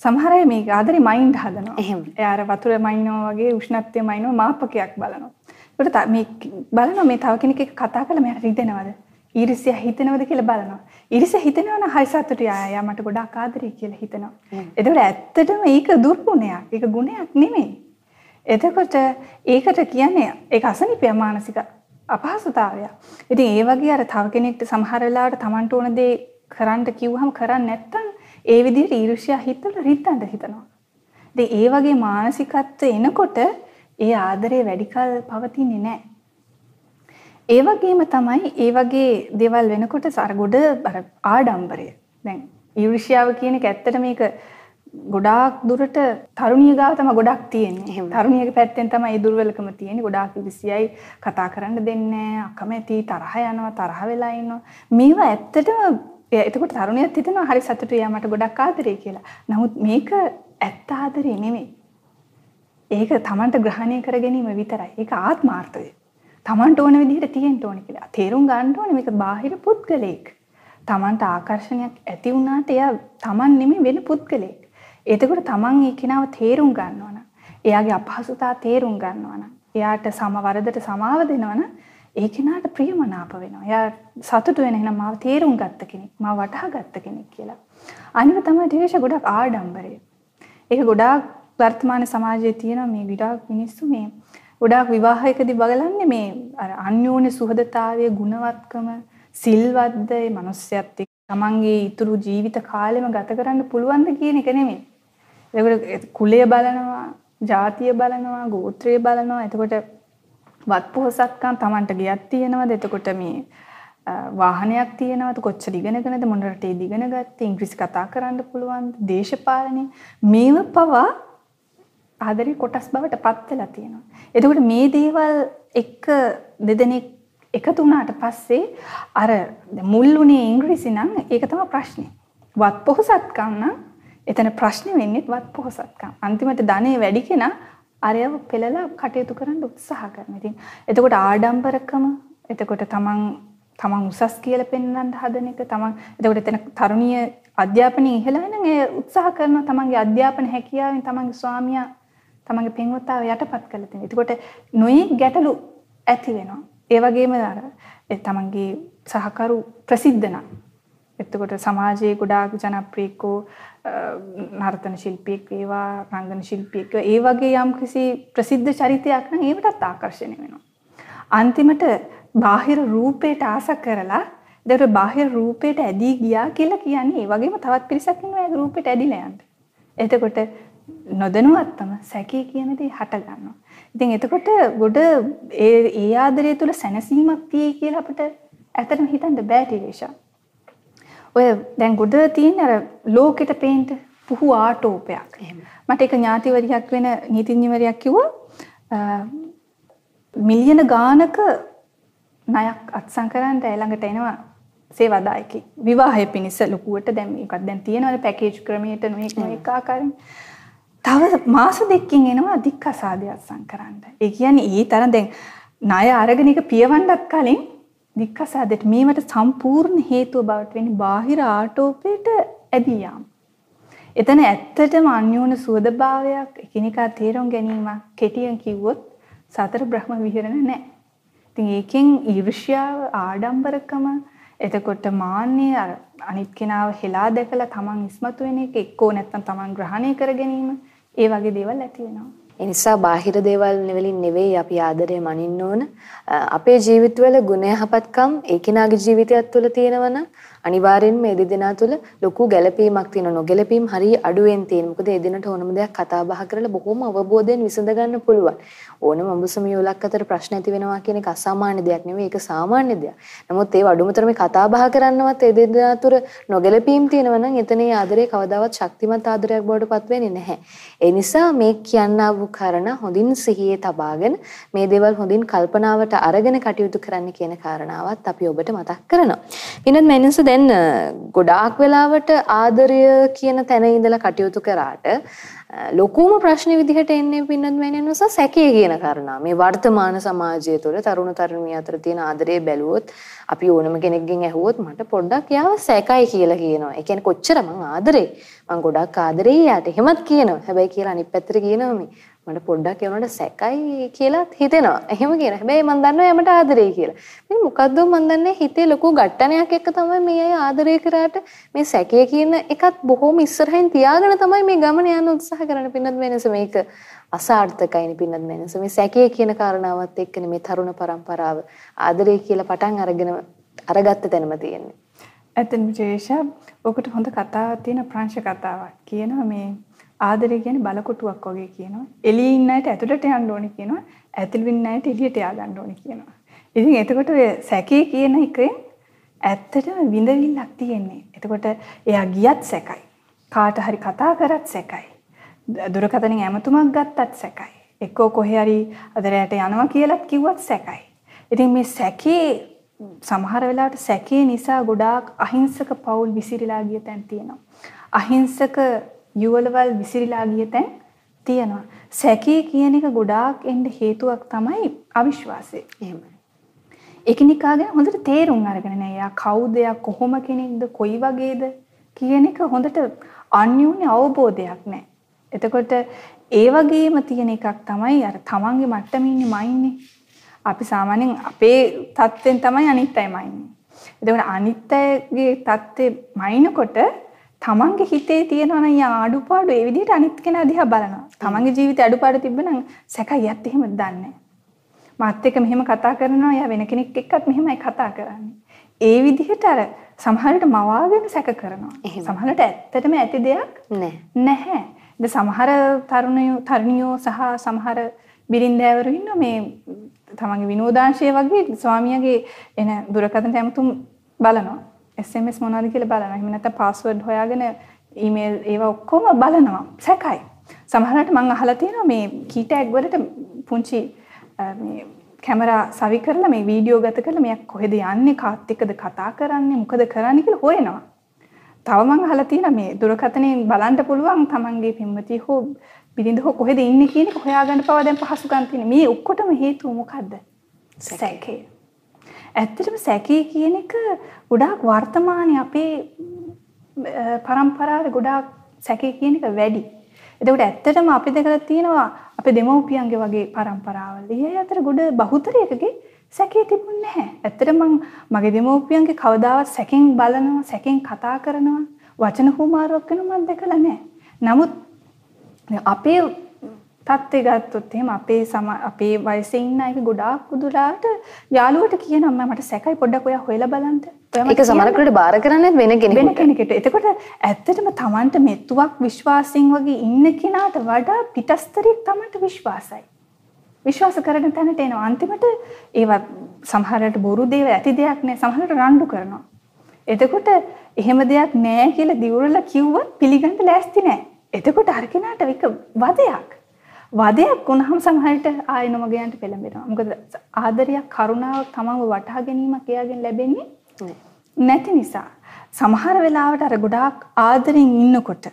Speaker 2: සමහර අය මේක ආදරේ මයින්ඩ් හදනවා.
Speaker 1: එහෙම.
Speaker 2: එයාර වතුර මයින්නවා වගේ උෂ්ණත්වය මයින්නවා මාපකයක් බලනවා. ඒකට මේ බලනවා මේ තව කෙනෙක් එක්ක කතා කරලා මෙයාට රිදෙනවද? ඊර්ෂ්‍ය හිතෙනවද කියලා බලනවා. ඊර්ෂ්‍ය හිතෙනවා නම් හරි සතුටුයි. ආ මට ගොඩාක් ආදරේ කියලා හිතනවා. එතකොට ඇත්තටම ඒක දුර්ගුණයක්. ඒක ගුණයක් නෙමෙයි. එතකොට ඒකට කියන්නේ ඒක අසනීපය මානසික අපහසුතාවයක්. ඉතින් ඒ වගේ අර තව කෙනෙක්ට සමහර වෙලාවට Tamanට ඕන දේ කරන්න කිව්වහම කරන්නේ නැත්නම් ඒ විදිහට ඊර්ෂ්‍යා හිතවල රිද්දන්න හිතනවා. ඉතින් ඒ වගේ මානසිකත්වය එනකොට ඒ ආදරේ වැඩි කල පවතින්නේ නැහැ. ඒ වගේම තමයි ඒ වගේ දේවල් වෙනකොට අර ගොඩ අර ආඩම්බරය. දැන් ඊර්ෂ්‍යාව කියන එක ඇත්තට මේක ගොඩාක් දුරට තරුණිය ගාව තමයි ගොඩක් තියෙන්නේ. තරුණියගේ පැත්තෙන් තමයි ඒ දුර්වලකම තියෙන්නේ. ගොඩාක් ඉරිසියයි කතා කරන්න දෙන්නේ අකමැති තරහ යනවා තරහ වෙලා ඉන්නවා. මේවා ඇත්තටම එතකොට තරුණියත් හිතනවා හරි සතුටුයි යා මට ගොඩක් ආදරේ කියලා. නමුත් මේක ඇත්ත ආදරේ නෙමෙයි. ඒක Tamanට ග්‍රහණය කර ගැනීම විතරයි. ඒක ආත්මාර්ථය. Tamanට ඕන විදිහට තියෙන්න ඕනේ කියලා. තේරුම් ගන්න ඕනේ මේක බාහිර පුද්ගලෙක්. Tamanට ආකර්ෂණයක් ඇති වුණාට එයා Taman නෙමෙයි වෙන පුද්ගලෙක්. එතකොට තමන් ඒ කෙනාව තේරුම් ගන්නවා නම් එයාගේ අපහසුතා තේරුම් ගන්නවා නම් එයාට සම වරදට සමාව දෙනවා නම් ඒ කෙනාට ප්‍රියමනාප වෙනවා. එයා සතුටු වෙන එහෙනම් මාව තේරුම් ගත්ත කෙනෙක්, මාව වටහා ගත්ත කෙනෙක් කියලා. අනික තමයි ටිකේෂ ගොඩක් ආඩම්බරය. ඒක ගොඩාක් වර්තමාන සමාජයේ තියෙන මේ ගොඩාක් මිනිස්සු මේ ගොඩාක් විවාහයකදී බලන්නේ මේ අර අන්‍යෝන්‍ය සුහදතාවයේ ගුණවත්කම සිල්වත්ද ඒ මිනිස්සයත් එක්ක තමන්ගේ ඉතුරු ජීවිත කාලෙම ගත කරන්න පුළුවන්ද කියන එක නෙමෙයි. එතකොට කුලය බලනවා, ජාතිය බලනවා, ගෝත්‍රය බලනවා. එතකොට වත් පොහසත්කම් Tamanට ගියක් තියෙනවද? එතකොට මේ වාහනයක් තියෙනවද? කොච්චර ඉගෙනගෙනද? මොන රටේද ඉගෙන ගත්තේ? ඉංග්‍රීසි කතා කරන්න පුළුවන්ද? දේශපාලනය මේව පවා ආදරේ කොටස් බවට පත් වෙලා තියෙනවා. එතකොට මේ දේවල් එක්ක දෙදෙනෙක් එකතු වුණාට පස්සේ අර මුල්ුණේ ඉංග්‍රීසි නම් ඒක තමයි ප්‍රශ්නේ. වත් පොහසත්කම් නම් එතන ප්‍රශ්නේ වෙන්නේ වත් පොහසත්කම්. අන්තිමට ධනෙ වැඩි කෙනා අරයව පෙළලා කටයුතු කරන්න උත්සාහ කරනවා. ඉතින් එතකොට ආඩම්බරකම එතකොට තමන් තමන් උසස් කියලා පෙන්වන්න හදන එක තමන් එතකොට එතන තරුණිය අධ්‍යාපනයේ ඉහළයි නම් ඒ උත්සාහ කරනවා තමන්ගේ අධ්‍යාපන හැකියාවෙන් තමන්ගේ ස්වාමියා තමන්ගේ පෙම්වතාව යටපත් කරලා තියෙනවා. එතකොට නොයේ ගැටලු ඇති වෙනවා. ඒ වගේම අර තමන්ගේ සහකරු ප්‍රසිද්ධ නම් එතකොට සමාජයේ ගොඩාක් ජනප්‍රියකෝ නර්තන ශිල්පියෙක් වේවා රංගන ශිල්පියෙක් ඒ වගේ යම් කිසි ප්‍රසිද්ධ චරිතයක් නම් ඒවටත් ආකර්ෂණය වෙනවා. අන්තිමට බාහිර රූපයට ආස කරලා ඒකට බාහිර රූපයට ඇදී ගියා කියලා කියන්නේ ඒ වගේම තවත් පිරිසක් ඉන්නවා ඒ රූපයට ඇදිලා යන්න. එතකොට නොදැනුවත්වම සැකේ කියන දේ හට ගන්නවා. ඉතින් එතකොට ගොඩ ඒ ඒ ආදරය තුල සැනසීමක් තියෙයි කියලා අපිට ඇත්තටම හිතන්න බෑ ටිරේෂා. ඔය දැන් ගොඩ තියෙන අර ලෝකෙට පේන්න පුහු ආටෝපයක්. මට එක ඥාතිවරියක් වෙන නීතිඥවරයෙක් කිව්වා මිලියන ගානක ණයක් අත්සන් කරන්න ළඟට එනවා සේවාදායකෙක්. විවාහය පිණිස ලොකුවට දැන් මේකක් දැන් තියෙනවනේ පැකේජ් ක්‍රමයට නොඑක නොඑක ආකාරයෙන්. තව මාස දෙකකින් එනවා දික්කසාදය අත්සන් කරන්න. ඒ කියන්නේ ඒ තරම් දැන් ණය අරගෙන එක පියවන්නත් කලින් දික්කසාදයට මේවට සම්පූර්ණ හේතුව බවට වෙන්නේ බාහිර ආටෝපයට ඇදී යාම. එතන ඇත්තටම අන්‍යෝන්‍ය සුවදභාවයක් එකිනෙකා තේරුම් ගැනීමක් කෙටියෙන් කිව්වොත් සතර බ්‍රහ්ම විහරණ නැහැ. ඉතින් ඒකෙන් ඊර්ෂ්‍යාව ආඩම්බරකම එතකොට මාන්නය අර අනිත් කෙනාව හෙලා දැකලා තමන් ඉස්මතු වෙන එක එක්කෝ නැත්නම් තමන් ග්‍රහණය කර ගැනීම ඒ වගේ දේවල් ඇති වෙනවා.
Speaker 1: ඒ නිසා බාහිර දේවල් නෙවලින් නෙවෙයි අපි ආදරය මනින්න ඕන. අපේ ජීවිතවල ගුණ යහපත්කම් ඒ කෙනාගේ ජීවිතයත් තුළ තියෙනවනම් අනිවාර්යෙන්ම මේ දෙදෙනා තුළ ලොකු ගැළපීමක් තියෙන නොගැළපීම් හරිය අඩුවෙන් තියෙන. මොකද ඒ දිනට ඕනම දෙයක් කතා බහ කරලා බොහොම අවබෝධයෙන් විසඳ ගන්න පුළුවන්. ඕනම අඹසම යෝලක් අතර ප්‍රශ්න ඇති වෙනවා කියන එක අසාමාන්‍ය දෙයක් නෙවෙයි. ඒක සාමාන්‍ය දෙයක්. නමුත් ඒ වඩුමතර මේ කතා බහ කරන්නවත් ඒ දෙදෙනා තුර නොගැළපීම් තියෙනවා නම් එතන ඒ ආදරේ කවදාවත් ශක්තිමත් ආදරයක් බවට පත් වෙන්නේ නැහැ. ඒ නිසා මේ කියන්නා වූ කාරණා හොඳින් සිහියේ තබාගෙන මේ දේවල් හොඳින් කල්පනාවට අරගෙන කටයුතු කරන්න කියන කාරණාවත් අපි ඔබට මතක් කරනවා. පින්නත් මෑනින්ස දැන් දැන් ගොඩාක් වෙලාවට ආදරය කියන තැන ඉඳලා කටයුතු කරාට ලොකුම ප්‍රශ්නේ විදිහට එන්නේ පින්නත් මෑණියන් නිසා සැකය කියන කාරණා. මේ වර්තමාන සමාජය තුළ තරුණ තරුණිය අතර තියෙන ආදරය බැලුවොත් අපි ඕනම කෙනෙක්ගෙන් ඇහුවොත් මට පොඩ්ඩක් යාව සැකයි කියලා කියනවා. ඒ කියන්නේ කොච්චර මං ආදරේ. මං ගොඩක් ආදරේ යාට. එහෙමත් කියනවා. හැබැයි කියලා අනිත් පැත්තට කියනවා මේ මට පොඩ්ඩක් යනකොට සැකයි කියලා හිතෙනවා. එහෙම කියන. හැබැයි මම දන්නවා යමට ආදරේ කියලා. මේ මොකද්ද මම දන්නේ හිතේ ලොකු ගැටණයක් එක්ක තමයි මේ අය ආදරේ කරාට මේ සැකය කියන එකත් බොහොම ඉස්සරහින් තියාගෙන තමයි මේ ගමන යන්න උත්සාහ කරන්නේ. පින්නත් වෙනස මේක අසාර්ථකයිනේ පින්නත් වෙනස. මේ සැකය කියන කාරණාවත් එක්කනේ මේ තරුණ පරම්පරාව ආදරේ කියලා පටන් අරගෙන අරගත්ත තැනම තියෙන්නේ.
Speaker 2: ඇත්තටම ජේෂා ඔකට හොඳ කතාවක් තියෙන ප්‍රංශ කතාවක්. කියනවා මේ ආදරය කියන්නේ බලකොටුවක් වගේ කියනවා. එළියේ ඉන්න අයට ඇතුළට යන්න ඕනේ කියනවා. ඇතුළේ ඉන්න අයට එළියට යා ගන්න ඕනේ කියනවා. ඉතින් එතකොට සැකේ කියන එකෙන් ඇත්තටම විඳවිල්ලක් තියෙන්නේ. එතකොට එයා ගියත් සැකයි. කාට හරි කතා කරත් සැකයි. දුරකථනින් ඇමතුමක් ගත්තත් සැකයි. එක්කෝ කොහේ හරි අදරයට යනවා කියලාත් කිව්වත් සැකයි. ඉතින් මේ සැකේ සමහර වෙලාවට සැකේ නිසා ගොඩාක් අහිංසක පවුල් විසිරීලා ගිය තැන් තියෙනවා. අහිංසක යුවලවල් විසිරීලා ගිය තැන් තියෙනවා. සැකේ කියන එක ගොඩාක් එන්න හේතුවක් තමයි අවිශ්වාසය.
Speaker 1: එහෙමයි.
Speaker 2: එකිනෙකා ගැන හොඳට තේරුම් අරගෙන නෑ. යා කවුද? යා කොහොම කෙනෙක්ද? කොයි වගේද? කියන එක හොඳට අන්‍යෝන්‍ය අවබෝධයක් නෑ. එතකොට ඒ වගේම තියෙන එකක් තමයි අර තමන්ගේ මට්ටමේ ඉන්නේ මයින්නේ. අපි සාමාන්‍යයෙන් අපේ தත්වෙන් තමයි අනිත් අය මයින්නේ. එතකොට අනිත් අයගේ தත්ත්වේ මයින්කොට තමන්ගේ හිතේ තියෙනවා නම් යා අඩුපාඩු ඒ විදිහට අනිත් කෙනා දිහා බලනවා. තමන්ගේ ජීවිතේ අඩුපාඩු තිබ්බනම් සැකයියත් එහෙම දන්නේ මාත් එක්ක මෙහෙම කතා කරනවා යා වෙන කෙනෙක් එක්කත් මෙහෙමයි කතා කරන්නේ. ඒ විදිහට අර සමහරවිට මවාගෙන සැක කරනවා. සමහරවිට ඇත්තටම ඇති දෙයක් නැහැ. ද සමහර තරුණයෝ තරුණියෝ සහ සමහර බිරින්දෑවරු ඉන්න මේ තමන්ගේ විනෝදාංශය වගේ ස්වාමියාගේ එන දුරකථන ඇමතුම් බලනවා. SMS මොනවද කියලා බලනවා. එහෙම නැත්නම් පාස්වර්ඩ් හොයාගෙන ඊමේල් ඒවා ඔක්කොම බලනවා. සැකයි. සමහරවිට මම අහලා තියෙනවා මේ කී ටැග් වලට පුංචි මේ කැමරා සවි කරලා මේ වීඩියෝ ගත කරලා මෙයා කොහෙද යන්නේ කාත් එක්කද කතා කරන්නේ මොකද කරන්නේ කියලා හොයනවා. තව මං අහලා තියෙනවා මේ දුරකථනයෙන් බලන්න පුළුවන් තමන්ගේ පින්වතිය හෝ බිරිඳ හෝ කොහෙද ඉන්නේ කියන එක හොයාගන්න පවා දැන් පහසුකම් තියෙන. මේ ඔක්කොටම හේතුව මොකද්ද? සැකේ. ඇත්තටම සැකය කියන එක ගොඩාක් වර්තමානයේ අපේ પરම්පරාවේ ගොඩාක් සැකය කියන එක වැඩි. එතකොට ඇත්තටම අපි දෙකලා තියෙනවා අපේ දෙමව්පියන්ගේ වගේ પરම්පරාවල්. ඒ අතර ගොඩ බහුතරයකගේ සැකේ තිබුණ නැහැ. ඇත්තටම මගේ දෙමව්පියන්ගේ කවදාවත් සැකෙන් බලනවා, සැකෙන් කතා කරනවා, වචන හුමාරුවක් කරනවා මම දැකලා නැහැ. නමුත් අපේ තත්ත්වය ගත්තොත් එහෙම අපේ සම අපේ වයසේ ඉන්න අය ගොඩාක් උදුරාට යාළුවට කියනවා මට සැකයි පොඩ්ඩක් ඔයා හොයලා බලන්න.
Speaker 1: ඒක සමහරකට බාර කරන්නේ වෙන කෙනෙකුට.
Speaker 2: වෙන කෙනෙකුට. එතකොට ඇත්තටම Tamanට මෙතුවක් විශ්වාසයෙන් වගේ ඉන්න කෙනාට වඩා පිටස්තරියක් Tamanට විශ්වාසයි. විශ්වාස කරන තැනට එනවා. අන්තිමට ඒවා සමහරට බොරු දේවල් ඇති දෙයක් නෑ. සමහරට රණ්ඩු කරනවා. එතකොට එහෙම දෙයක් නෑ කියලා දිවුරලා කිව්වත් පිළිගන්න ලෑස්ති නෑ. එතකොට අර කෙනාට එක වදයක්. වදයක් වුණාම සමහරට ආයෙ නොමගයන්ට පෙළඹෙනවා. මොකද ආදරයක් කරුණාවක් තමන්ව වටහා ගැනීමක් එයාගෙන් ලැබෙන්නේ නැති නිසා. සමහර වෙලාවට අර ගොඩාක් ආදරෙන් ඉන්නකොට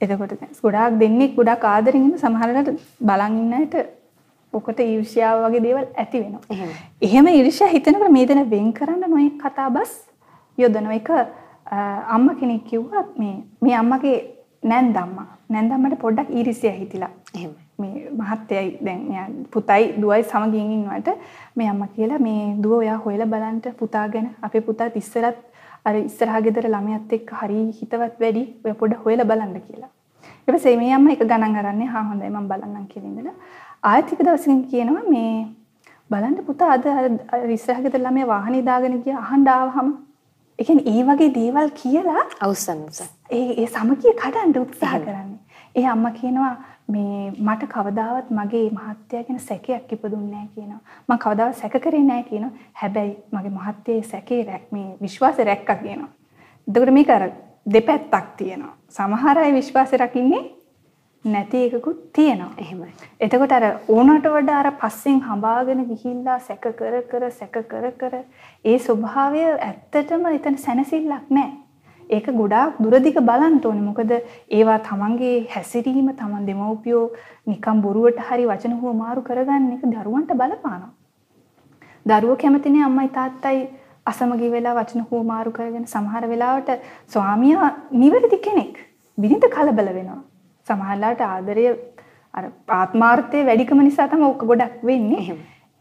Speaker 2: එතකොට ගොඩාක් දෙන්නෙක් ගොඩාක් ආදරෙන් ඉන්න සමහරකට බලන් ඉන්න අයට ඔකට ඊර්ෂ්‍යාව වගේ දේවල් ඇති වෙනවා. එහෙම ඊර්ෂ්‍යා හිතනකොට මේ දෙන වෙන් කරන්න නොයෙක් කතාබස් යොදනවා. එක අම්මා කෙනෙක් කිව්වා මේ මේ අම්මගේ නැන්දම්මා. නැන්දම්මට පොඩ්ඩක් ඊර්ෂ්‍යා හිතිලා. එහෙම. මේ මහත්තයයි දැන් පුතයි දුවයි සමගින් ඉන්නවට මේ අම්මා කියලා මේ දුව ඔයා හොයලා බලන්න පුතා ගැන අපේ පුතාත් ඉස්සරත් අර ඉස්සරහා ගෙදර ළමයාත් එක්ක හරි හිතවත් වැඩි ඔයා පොඩ්ඩක් හොයලා බලන්න කියලා. ඊට පස්සේ මේ අම්මා එක ගණන් අරන්නේ හා හොඳයි මම බලන්නම් කියලා ඉඳලා. ආයෙත් එක දවසකින් කියනවා මේ බලන්න පුතා අද ඉස්සරහ ගෙදර ළමයා වාහනේ දාගෙන ගියා අහන්න ආවහම. ඒ කියන්නේ ඒ වගේ දේවල් කියලා
Speaker 1: අවසන්
Speaker 2: ඒ ඒ සමගිය කඩන්න උත්සාහ කරන්නේ. ඒ අම්මා කියනවා මේ මට කවදාවත් මගේ මහත්තයා ගැන සැකයක් ඉපදුන්නේ නැහැ කියනවා. මම කවදාවත් සැක කරේ නැහැ කියනවා. හැබැයි මගේ මහත්තයේ සැකේ රැක් මේ විශ්වාසය රැක්කා කියනවා. එතකොට මේක අර දෙපැත්තක් තියෙනවා. සමහර අය විශ්වාසය රකින්නේ නැති එකකුත් තියෙනවා.
Speaker 1: එහෙමයි.
Speaker 2: එතකොට අර ඕනට වඩා අර පස්සෙන් හඹාගෙන ගිහිල්ලා සැක කර කර සැක කර කර ඒ ස්වභාවය ඇත්තටම එතන සැනසෙල්ලක් නැහැ. ඒක ගොඩාක් දුරදිග බලන්න ඕනේ. මොකද ඒවා තමන්ගේ හැසිරීම තමන් දෙමව්පියෝ නිකම් බොරුවට හරි වචන හුවමාරු කරගන්න එක දරුවන්ට බලපානවා. දරුවෝ කැමතිනේ අම්මයි තාත්තයි අසමගි වෙලා වචන හුවමාරු කරගෙන සමහර වෙලාවට ස්වාමියා නිවැරදි කෙනෙක්. බිරිඳ කලබල වෙනවා. සමහරලාට ආදරය අර ආත්මාර්ථය වැඩිකම නිසා තමයි ඔක ගොඩක් වෙන්නේ. එහෙම.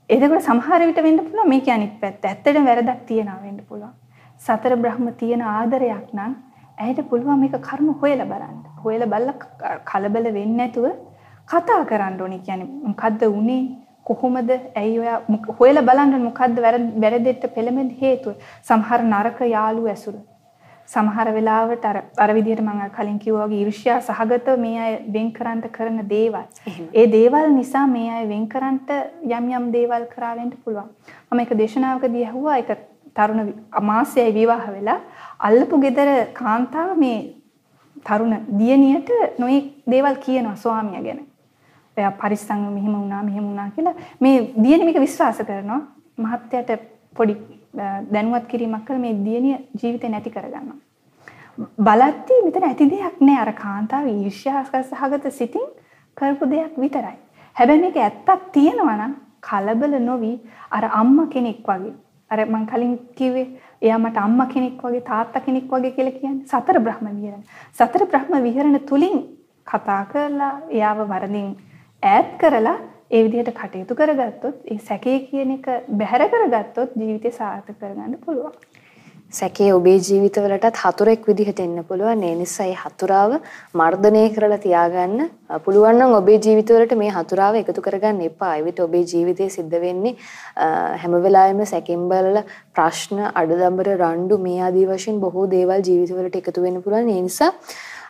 Speaker 2: එතකොට සමහර විට වෙන්න පුළුවන් මේක අනිත් පැත්ත. ඇත්තටම වැරදක් තියනවා වෙන්න පුළුවන්. සතර බ්‍රහ්ම තියෙන ආදරයක් නම් ඇයට පුළුවන් මේක කරුණු හොයලා බලන්න. හොයලා බලලා කලබල වෙන්නේ නැතුව කතා කරන්න ඕනේ. කියන්නේ මොකද්ද උනේ? කොහොමද? ඇයි ඔයා හොයලා බලන්න මොකද්ද වැරදෙට පෙළඹෙන්න හේතුව? සමහර නරක යාළු ඇසුරු. සමහර වෙලාවට අර අර විදිහට මම කලින් කිව්වා වගේ ඊර්ෂ්‍යා සහගත මේ අය වෙන් කරන්ට කරන දේවල්. ඒ දේවල් නිසා මේ අය වෙන් කරන්ට යම් යම් දේවල් කරා වෙන්න පුළුවන්. මම එක දේශනාවකදී ඇහුවා එක තරුණ මාසයයි විවාහ වෙලා අල්ලපු ගෙදර කාන්තාව මේ තරුණ දියණියට නොයෙක් දේවල් කියනවා ස්වාමියා ගැන. එයා පරිස්සම් මෙහෙම වුණා මෙහෙම වුණා කියලා මේ දියණිය මේක විශ්වාස කරනවා. මහත්යට පොඩි දැනුවත් කිරීමක් කළ මේ දියණිය ජීවිතේ නැති කරගන්නවා. බලද්දී මෙතන ඇති දෙයක් නෑ අර කාන්තාව ඊර්ෂ්‍යාසහගත සිතින් කරපු දෙයක් විතරයි. හැබැයි මේක ඇත්තක් තියෙනවා නම් කලබල නොවි අර අම්මා කෙනෙක් වගේ අර මං කලින් කිව්වේ එයා මට අම්මා කෙනෙක් වගේ තාත්තා කෙනෙක් වගේ කියලා කියන්නේ සතර බ්‍රහ්ම විහරණ. සතර බ්‍රහ්ම විහරණ තුලින් කතා කරලා එයාව වරදින් ඈත් කරලා ඒ විදිහට කටයුතු කරගත්තොත් ඒ සැකේ කියන එක බැහැර කරගත්තොත් ජීවිතේ සාර්ථක කරගන්න පුළුවන්.
Speaker 1: සැකේ ඔබේ ජීවිතවලටත් හතුරෙක් විදිහට එන්න පුළුවන්. ඒ නිසා මේ හතුරාව මර්ධනය කරලා තියාගන්න පුළුවන් නම් ඔබේ ජීවිතවලට මේ හතුරාව එකතු කරගන්න එපා. ඒ විට ඔබේ ජීවිතේ සිද්ධ වෙන්නේ හැම වෙලාවෙම සැකෙන් බලලා ප්‍රශ්න, අඩදඹර, රණ්ඩු මේ ආදී වශයෙන් බොහෝ දේවල් ජීවිතවලට එකතු වෙන්න පුළුවන්. ඒ නිසා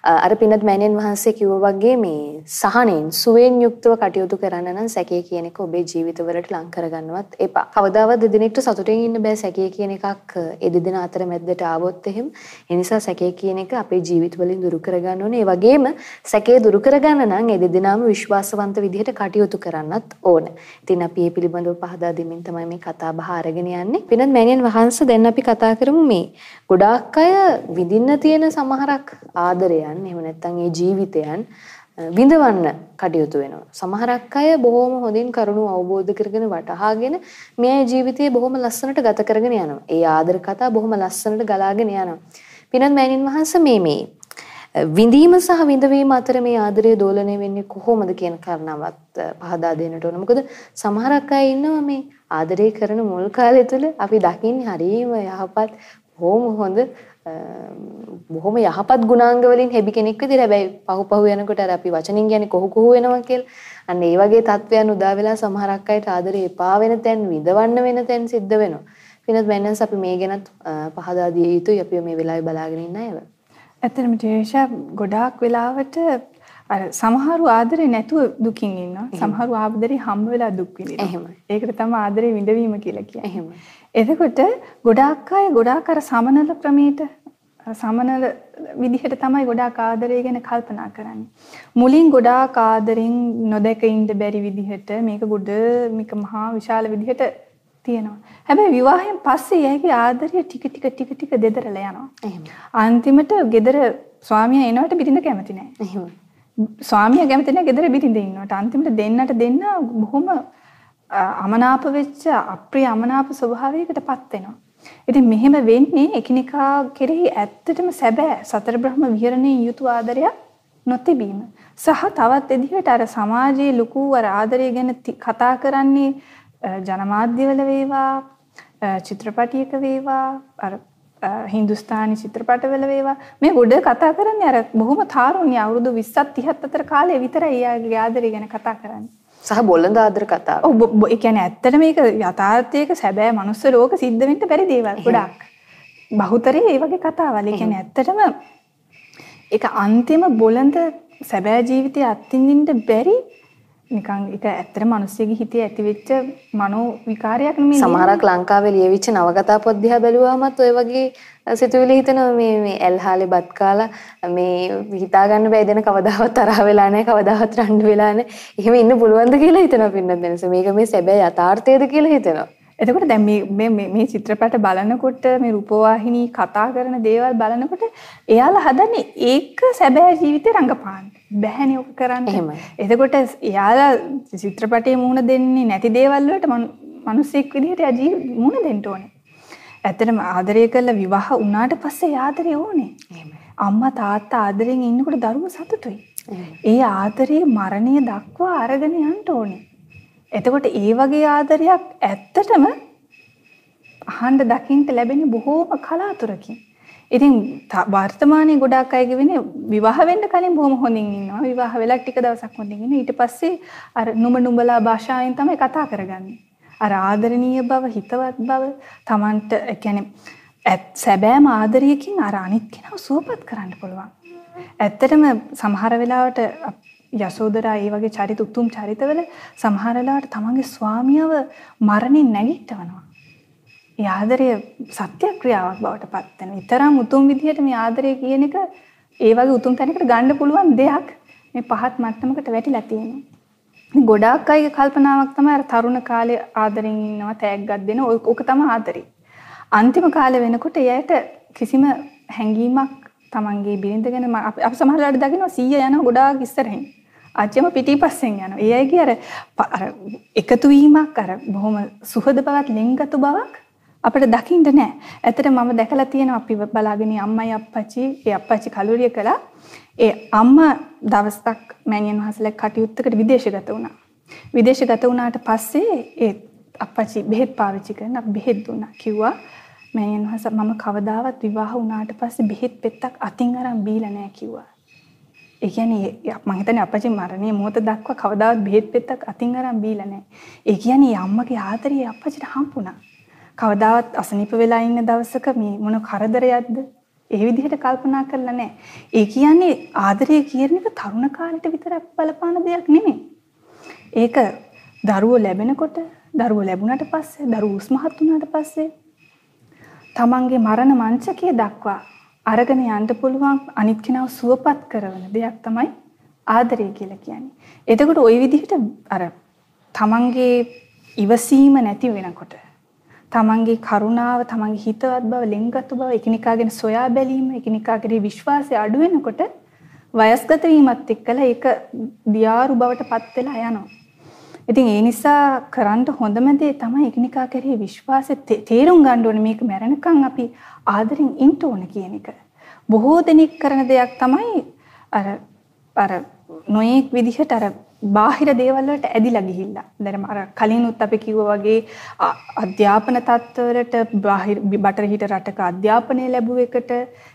Speaker 1: අර පිනත් මෑණියන් වහන්සේ කිව්වා වගේ මේ සහනෙන් සුවෙන් යුක්තව කටයුතු කරන්න නම් සැකේ කියන එක ඔබේ ජීවිතවලට ලං කරගන්නවත් එපා. කවදාවත් දෙදෙනෙක්ට සතුටින් ඉන්න බෑ සැකේ කියන එකක් ඒ දෙදෙන අතර මැද්දට ආවොත් එහෙම. ඒ නිසා සැකේ කියන එක අපේ ජීවිතවලින් දුරු කරගන්න ඕනේ. ඒ වගේම සැකේ දුරු කරගන්න නම් ඒ දෙදෙනාම විශ්වාසවන්ත විදිහට කටයුතු කරන්නත් ඕන. ඉතින් අපි මේ පිළිබඳව පහදා දෙමින් තමයි මේ කතා බහ අරගෙන යන්නේ. පිනත් මෑණියන් වහන්සේ දැන් අපි කතා කරමු මේ ගොඩාක් අය විඳින්න තියෙන සමහරක් ආදරය ජීවිතයන් එහෙම නැත්නම් ඒ ජීවිතයන් විඳවන්න කටයුතු වෙනවා. සමහරක් අය බොහොම හොඳින් කරුණු අවබෝධ කරගෙන වටහාගෙන මේ ජීවිතය බොහොම ලස්සනට ගත කරගෙන යනවා. ඒ ආදර කතා බොහොම ලස්සනට ගලාගෙන යනවා. පිනත් මෑණින් වහන්සේ මේ මේ විඳීම සහ විඳවීම අතර මේ ආදරය දෝලණය වෙන්නේ කොහොමද කියන කාරණාවත් පහදා දෙන්නට ඕන. මොකද සමහරක් අය ඉන්නවා මේ ආදරය කරන මුල් කාලය තුල අපි දකින්නේ හරියම යහපත් බොහොම හොඳ බොහොම යහපත් ගුණාංග වලින් හෙබි කෙනෙක් විදිහට හැබැයි පහු පහු යනකොට අර අපි වචනින් කියන්නේ කොහු කොහු වෙනවා කියලා. අන්න ඒ වගේ තත්වයන් උදා වෙලා සමහරක් අයට ආදරේ එපා වෙන තැන් විඳවන්න වෙන තැන් සිද්ධ වෙනවා. පිනත් මෑනන්ස් අපි මේ ගැනත් පහදා දිය යුතුයි අපි මේ වෙලාවේ බලාගෙන ඉන්න අයව.
Speaker 2: ඇත්තටම ටේෂා ගොඩාක් වෙලාවට අර සමහරු ආදරේ නැතුව දුකින් ඉන්නවා. සමහරු ආදරේ හම්බ වෙලා දුක් විඳිනවා.
Speaker 1: එහෙමයි.
Speaker 2: ඒකට තමයි ආදරේ විඳවීම කියලා කියන්නේ.
Speaker 1: එහෙමයි.
Speaker 2: එතකොට ගොඩාක් අය ගොඩාක් අර සමනල ක්‍රමයට සමනල විදිහට තමයි ගොඩාක් ආදරය ගැන කල්පනා කරන්නේ. මුලින් ගොඩාක් ආදරෙන් නොදැක ඉන්න බැරි විදිහට මේක ගොඩ මේක මහා විශාල විදිහට තියෙනවා. හැබැයි විවාහයෙන් පස්සේ යයිගේ ආදරය ටික ටික ටික ටික දෙදරලා යනවා.
Speaker 1: එහෙම.
Speaker 2: අන්තිමට ගෙදර ස්වාමියා එනවට බිරිඳ කැමති නැහැ.
Speaker 1: එහෙම.
Speaker 2: ස්වාමියා කැමති නැහැ ගෙදර බිරිඳ ඉන්නවට. අන්තිමට දෙන්නට දෙන්න බොහොම අමනාප වෙච්ච අප්‍රිය අමනාප ස්වභාවයකටපත් වෙනවා. ඉතින් මෙහෙම වෙන්නේ එකිනෙකා කෙරෙහි ඇත්තටම සැබෑ සතර බ්‍රහ්ම විහරණයේ යුතු ආදරයක් නොතිබීම. සහ තවත් එදිහට අර සමාජයේ ලොකු අර ආදරය ගැන කතා කරන්නේ ජනමාධ්‍යවල වේවා චිත්‍රපටයක වේවා අර හින්දුස්ථානි චිත්‍රපටවල වේවා මේ ගොඩ කතා කරන්නේ අර බොහොම තාරුණ්‍ය අවුරුදු 20ක් 30ක් අතර කාලේ විතරයි එයාගේ ආදරය ගැන කතා කරන්නේ.
Speaker 1: සහ බොළඳ ආදර කතාව.
Speaker 2: ඔව් ඒ කියන්නේ ඇත්තට මේක යථාර්ථයක සැබෑ මනුස්ස ලෝක සිද්ධ වෙන්න බැරි දේවල් ගොඩක්. බහුතරේ ඒ වගේ කතාවල්. ඒ කියන්නේ ඇත්තටම ඒක අන්තිම බොළඳ සැබෑ ජීවිතය අත්විඳින්න බැරි නිකන් ඒක ඇත්තට මිනිස්සුගේ හිතේ ඇතිවෙච්ච මනෝ විකාරයක් නෙමෙයි.
Speaker 1: සමහරක් ලංකාවේ ලියවිච්ච නවකතා පොත් දිහා බැලුවාමත් ඔය වගේ සිතුවිලි හිතෙනවා මේ මේ ඇල්හාලේ බත් කාලා මේ හිතා ගන්න බැයි දෙන කවදාවත් තරහ වෙලා නැහැ කවදාවත් රණ්ඩු වෙලා නැහැ. එහෙම ඉන්න පුළුවන්ද කියලා හිතනවා පින්නත් දැනස. මේක මේ සැබෑ යථාර්ථයද කියලා හිතෙනවා.
Speaker 2: එතකොට දැන් මේ මේ මේ චිත්‍රපට බලනකොට මේ රූපවාහිනී කතා කරන දේවල් බලනකොට එයාලා හදන්නේ ඒක සැබෑ ජීවිතේ රංගපාන්න. බැහැනේ ඔක කරන්න.
Speaker 1: එහෙමයි.
Speaker 2: එතකොට එයාලා චිත්‍රපටයේ මුහුණ දෙන්නේ නැති දේවල් වලට මිනිස්සෙක් විදිහට මුහුණ දෙන්න ඕනේ. ඇත්තටම ආදරය කරලා විවාහ වුණාට පස්සේ ආදරය ඕනේ. අම්මා තාත්තා ආදරෙන් ඉන්නකොට දරුවෝ සතුටුයි. ඒ ආදරේ මරණය දක්වා අරගෙන යන්න ඕනේ. එතකොට ඒ වගේ ආදරයක් ඇත්තටම අහන්න දකින්න ලැබෙන බොහෝම කලාතුරකින්. ඉතින් වර්තමානයේ ගොඩාක් අය කියන්නේ විවාහ වෙන්න කලින් බොහොම හොඳින් ඉන්නවා. විවාහ වෙලා ටික දවසක් හොඳින් ඉන්න. ඊට පස්සේ අර නුඹ නුඹලා භාෂාවෙන් තමයි කතා කරගන්නේ. අර ආදරණීය බව, හිතවත් බව, Tamanට කියන්නේ සැබෑම ආදරයකින් අර අනිත් කෙනාව සුවපත් කරන්න පුළුවන්. ඇත්තටම සමහර වෙලාවට යසෝදරා ඒ වගේ චරිත උතුම් චරිතවල සමහර වෙලාවට තමන්ගේ ස්වාමියව මරණින් නැගිටවනවා. ඒ ආදරය සත්‍යක්‍රියාවක් බවට පත් වෙනවා. ඊතරම් උතුම් විදිහට මේ ආදරය කියන එක ඒ වගේ උතුම් තැනකට ගන්න පුළුවන් දෙයක් මේ පහත් මට්ටමකට වැටිලා තියෙනවා. ගොඩාක් අයගේ කල්පනාවක් තමයි අර තරුණ කාලේ ආදරෙන් ඉන්නවා තෑග්ගක් දෙන ඕක තමයි ආදරේ. අන්තිම කාලේ වෙනකොට එයාට කිසිම හැඟීමක් Tamanගේ බිරිඳ ගැන අපි සමහරවිට දකිනවා 100 යනවා ගොඩාක් ඉස්සරහින්. ආච්චිම පිටිපස්සෙන් යනවා. ඒ අයගේ අර අර එකතු වීමක් අර බොහොම සුහද බවක් ලෙන්ගතු බවක් අපිට දකින්න නෑ. ඇත්තට මම දැකලා තියෙනවා අපි බලාගෙන අම්මයි අප්පච්චි ඒ අප්පච්චි කලුරිය කළා. ඒ අම්මා දවසක් මෑණියන් වහන්සේලා කටයුත්තකට විදේශගත වුණා. විදේශගත වුණාට පස්සේ ඒ අප්පච්චි බෙහෙත් පාවිච්චි කරන බෙහෙත් දුන්නා. කිව්වා මෑණියන් වහන්සේ මම කවදාවත් විවාහ වුණාට පස්සේ බෙහෙත් පෙත්තක් අතින් අරන් බීලා නෑ කිව්වා. ඒ කියන්නේ මම හිතන්නේ අපච්චි මරණයේ මොහොත දක්වා කවදාවත් බෙහෙත් පෙත්තක් අතින් අරන් බීලා නෑ. ඒ කියන්නේ අම්මගේ ආදරේ අපච්චිට හම්බුණා. කවදාවත් අසනීප වෙලා ඉන්න දවසක මේ මොන කරදරයක්ද? ඒ විදිහට කල්පනා කරලා නැහැ. ඒ කියන්නේ ආදරය කියන එක තරුණ කාලෙට විතරක් බලපාන දෙයක් නෙමෙයි. ඒක දරුවෝ ලැබෙනකොට, දරුවෝ ලැබුණාට පස්සේ, දරුවෝ උස්මහත් වුණාට පස්සේ තමන්ගේ මරණ මංචකයේ දක්වා අරගෙන යන්න පුළුවන් අනිත් කෙනාව සුවපත් කරන දෙයක් තමයි ආදරය කියලා කියන්නේ. එතකොට ওই විදිහට අර තමන්ගේ ඉවසීම නැති වෙනකොට තමන්ගේ කරුණාව, තමන්ගේ හිතවත් බව, ලෙන්ගතු බව, එකිනෙකාගෙන සොයා බැලීම, එකිනෙකාගේ විශ්වාසය අඩු වෙනකොට වයස්ගත වීමත් එක්කලා ඒක දියාරු බවට පත් වෙලා යනවා. ඉතින් ඒ නිසා කරන්න හොඳම දේ තමයි එකිනෙකා කෙරෙහි විශ්වාසය තේරුම් ගන්න ඕනේ මේක මැරෙනකන් අපි ආදරෙන් ඉන්න ඕන කියන එක. බොහෝ දෙනෙක් කරන දෙයක් තමයි අර අර නොයේක් විදිහට අර බාහිර දේවල් වලට ඇදිලා ගිහිල්ලා. දැන් අර කලිනුත් අපි කිව්වා වගේ අධ්‍යාපන තත්ත්වවලට බාහිර බටරහිට රටක අධ්‍යාපනය ලැබුව එකට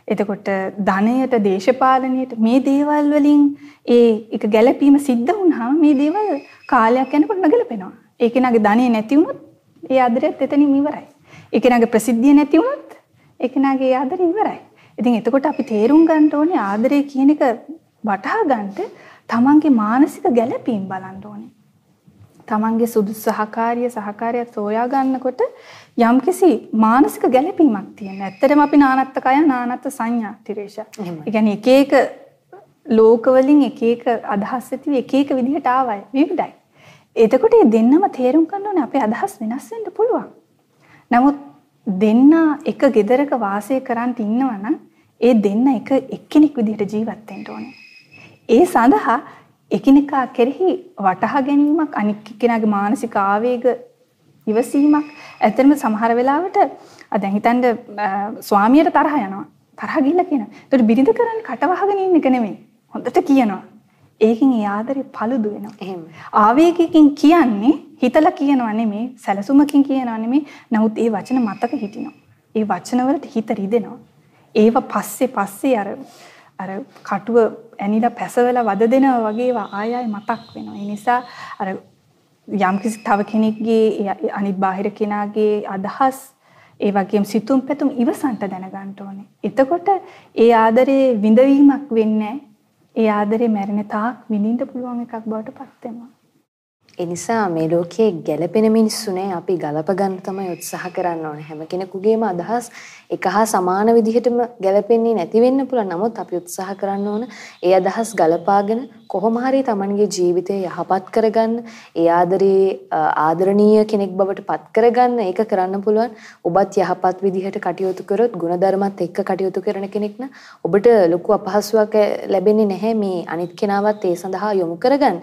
Speaker 2: එතකොට ධනයට දේශපාලනයට මේ දේවල් වලින් ඒ එක ගැළපීම සිද්ධ වුණාම මේ දේවල් කාලයක් යනකොට නැගලපෙනවා. ඒ කෙනාගේ ධනෙ නැති වුණොත් ඒ ආදරයත් එතනින් ඉවරයි. ඒ කෙනාගේ ප්‍රසිද්ධිය නැති වුණොත් ඒ කෙනාගේ ආදරය ඉවරයි. ඉතින් එතකොට අපි තේරුම් ගන්න ඕනේ ආදරය කියන එක වටහා ගන්නට තමන්ගේ මානසික ගැළපීම් බලන්න ඕනේ. තමන්ගේ සුදුසු සහකාරිය සහකාරියක් සොයා ගන්නකොට යම්කිසි මානසික ගැළපීමක් තියෙන. ඇත්තටම අපි නානත්ත කය නානත්ත සංඥා තිරේෂා. ඒ කියන්නේ එක එක ලෝකවලින් එක එක අදහස් ඇති එක එක විදිහට ආවයි විවිධයි. එතකොට මේ දෙන්නම තේරුම් ගන්න ඕනේ අපේ අදහස් වෙනස් වෙන්න පුළුවන්. නමුත් දෙන්න එක ගෙදරක වාසය කරන් ඉන්නවා නම් ඒ දෙන්න එක එක්කෙනෙක් විදිහට ජීවත් වෙන්න ඕනේ. ඒ සඳහා එකිනෙකා කෙරෙහි වටහා ගැනීමක් අනික් කෙනාගේ මානසික ආවේග ඉවසීමක් ඇත්තටම සමහර වෙලාවට දැන් හිතන්න ස්වාමියට තරහ යනවා තරහ ගිහිල්ලා කියනවා. ඒතකොට බිරිඳ කරන්නේ කට වහගෙන ඉන්න එක නෙමෙයි. හොඳට කියනවා. ඒකෙන් ඒ ආදරේ paludu වෙනවා. එහෙම. ආවේගයකින් කියන්නේ හිතලා කියනවා නෙමෙයි, සැලසුමකින් කියනවා නෙමෙයි. නමුත් ඒ වචන මතක හිටිනවා. ඒ වචන වලට හිත රිදෙනවා. ඒව පස්සේ පස්සේ අර අර කටුව ඇනිලා පැසවලා වද දෙනවා වගේ ආය ආය මතක් වෙනවා. ඒ නිසා අර යම්කිසි තව කෙනෙක්ගේ අනිත් බාහිර කෙනාගේ අදහස් ඒ වගේම සිතුම් පැතුම් ඉවසන්ට දැනගන්න ඕනේ. එතකොට ඒ ආදරේ විඳවීමක් වෙන්නේ ඒ ආදරේ මැරෙන තාක් විඳින්න පුළුවන් එකක් බවට පත් වෙනවා.
Speaker 1: ඒ නිසා මේ ලෝකයේ ගැළපෙන මිනිස්සු නේ අපි ගලප ගන්න තමයි උත්සාහ කරන්න ඕනේ. හැම කෙනෙකුගේම අදහස් එක හා සමාන විදිහටම ගැලපෙන්නේ නැති වෙන්න පුළුවන්. නමුත් අපි උත්සාහ කරන්න ඕන ඒ අදහස් ගලපාගෙන කොහොම හරි Tamanගේ ජීවිතය යහපත් කරගන්න, ඒ ආදරේ ආදරණීය කෙනෙක් බවට පත් කරගන්න ඒක කරන්න පුළුවන්. ඔබත් යහපත් විදිහට කටයුතු කරොත්, ಗುಣධර්මත් එක්ක කටයුතු කරන කෙනෙක් ඔබට ලොකු අපහසුාවක් ලැබෙන්නේ නැහැ මේ අනිත් කෙනාවත් ඒ සඳහා යොමු කරගන්න.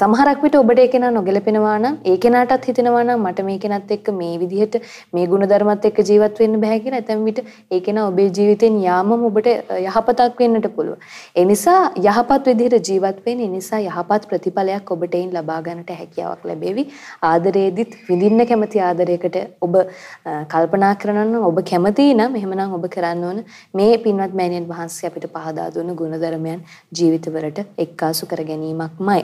Speaker 1: සමහරක් විට ඔබට ඒක නොගැලපෙනවා නම්, ඒ කෙනාටත් හිතෙනවා නම් මට මේ කෙනත් එක්ක මේ විදිහට මේ ಗುಣධර්මත් එක්ක ජීවත් වෙන්න බෑ කියලා. ඇතැම් විට ඒ කෙනා ඔබේ ජීවිතෙන් යාමම ඔබට යහපතක් වෙන්නට පුළුවන්. ඒ නිසා යහපත් විදිහට ජීවත් වෙන නිසා යහපත් ප්‍රතිඵලයක් ඔබට එයින් ලබා ගන්නට හැකියාවක් ලැබෙවි. ආදරයේදිත් විඳින්න කැමති ආදරයකට ඔබ කල්පනා කරනවා ඔබ කැමති නම් එහෙමනම් ඔබ කරන්න ඕන මේ පින්වත් මෑණියන් වහන්සේ අපිට පහදා දුන්න ගුණධර්මයන් ජීවිතවලට එක්කාසු කර ගැනීමක්මයි.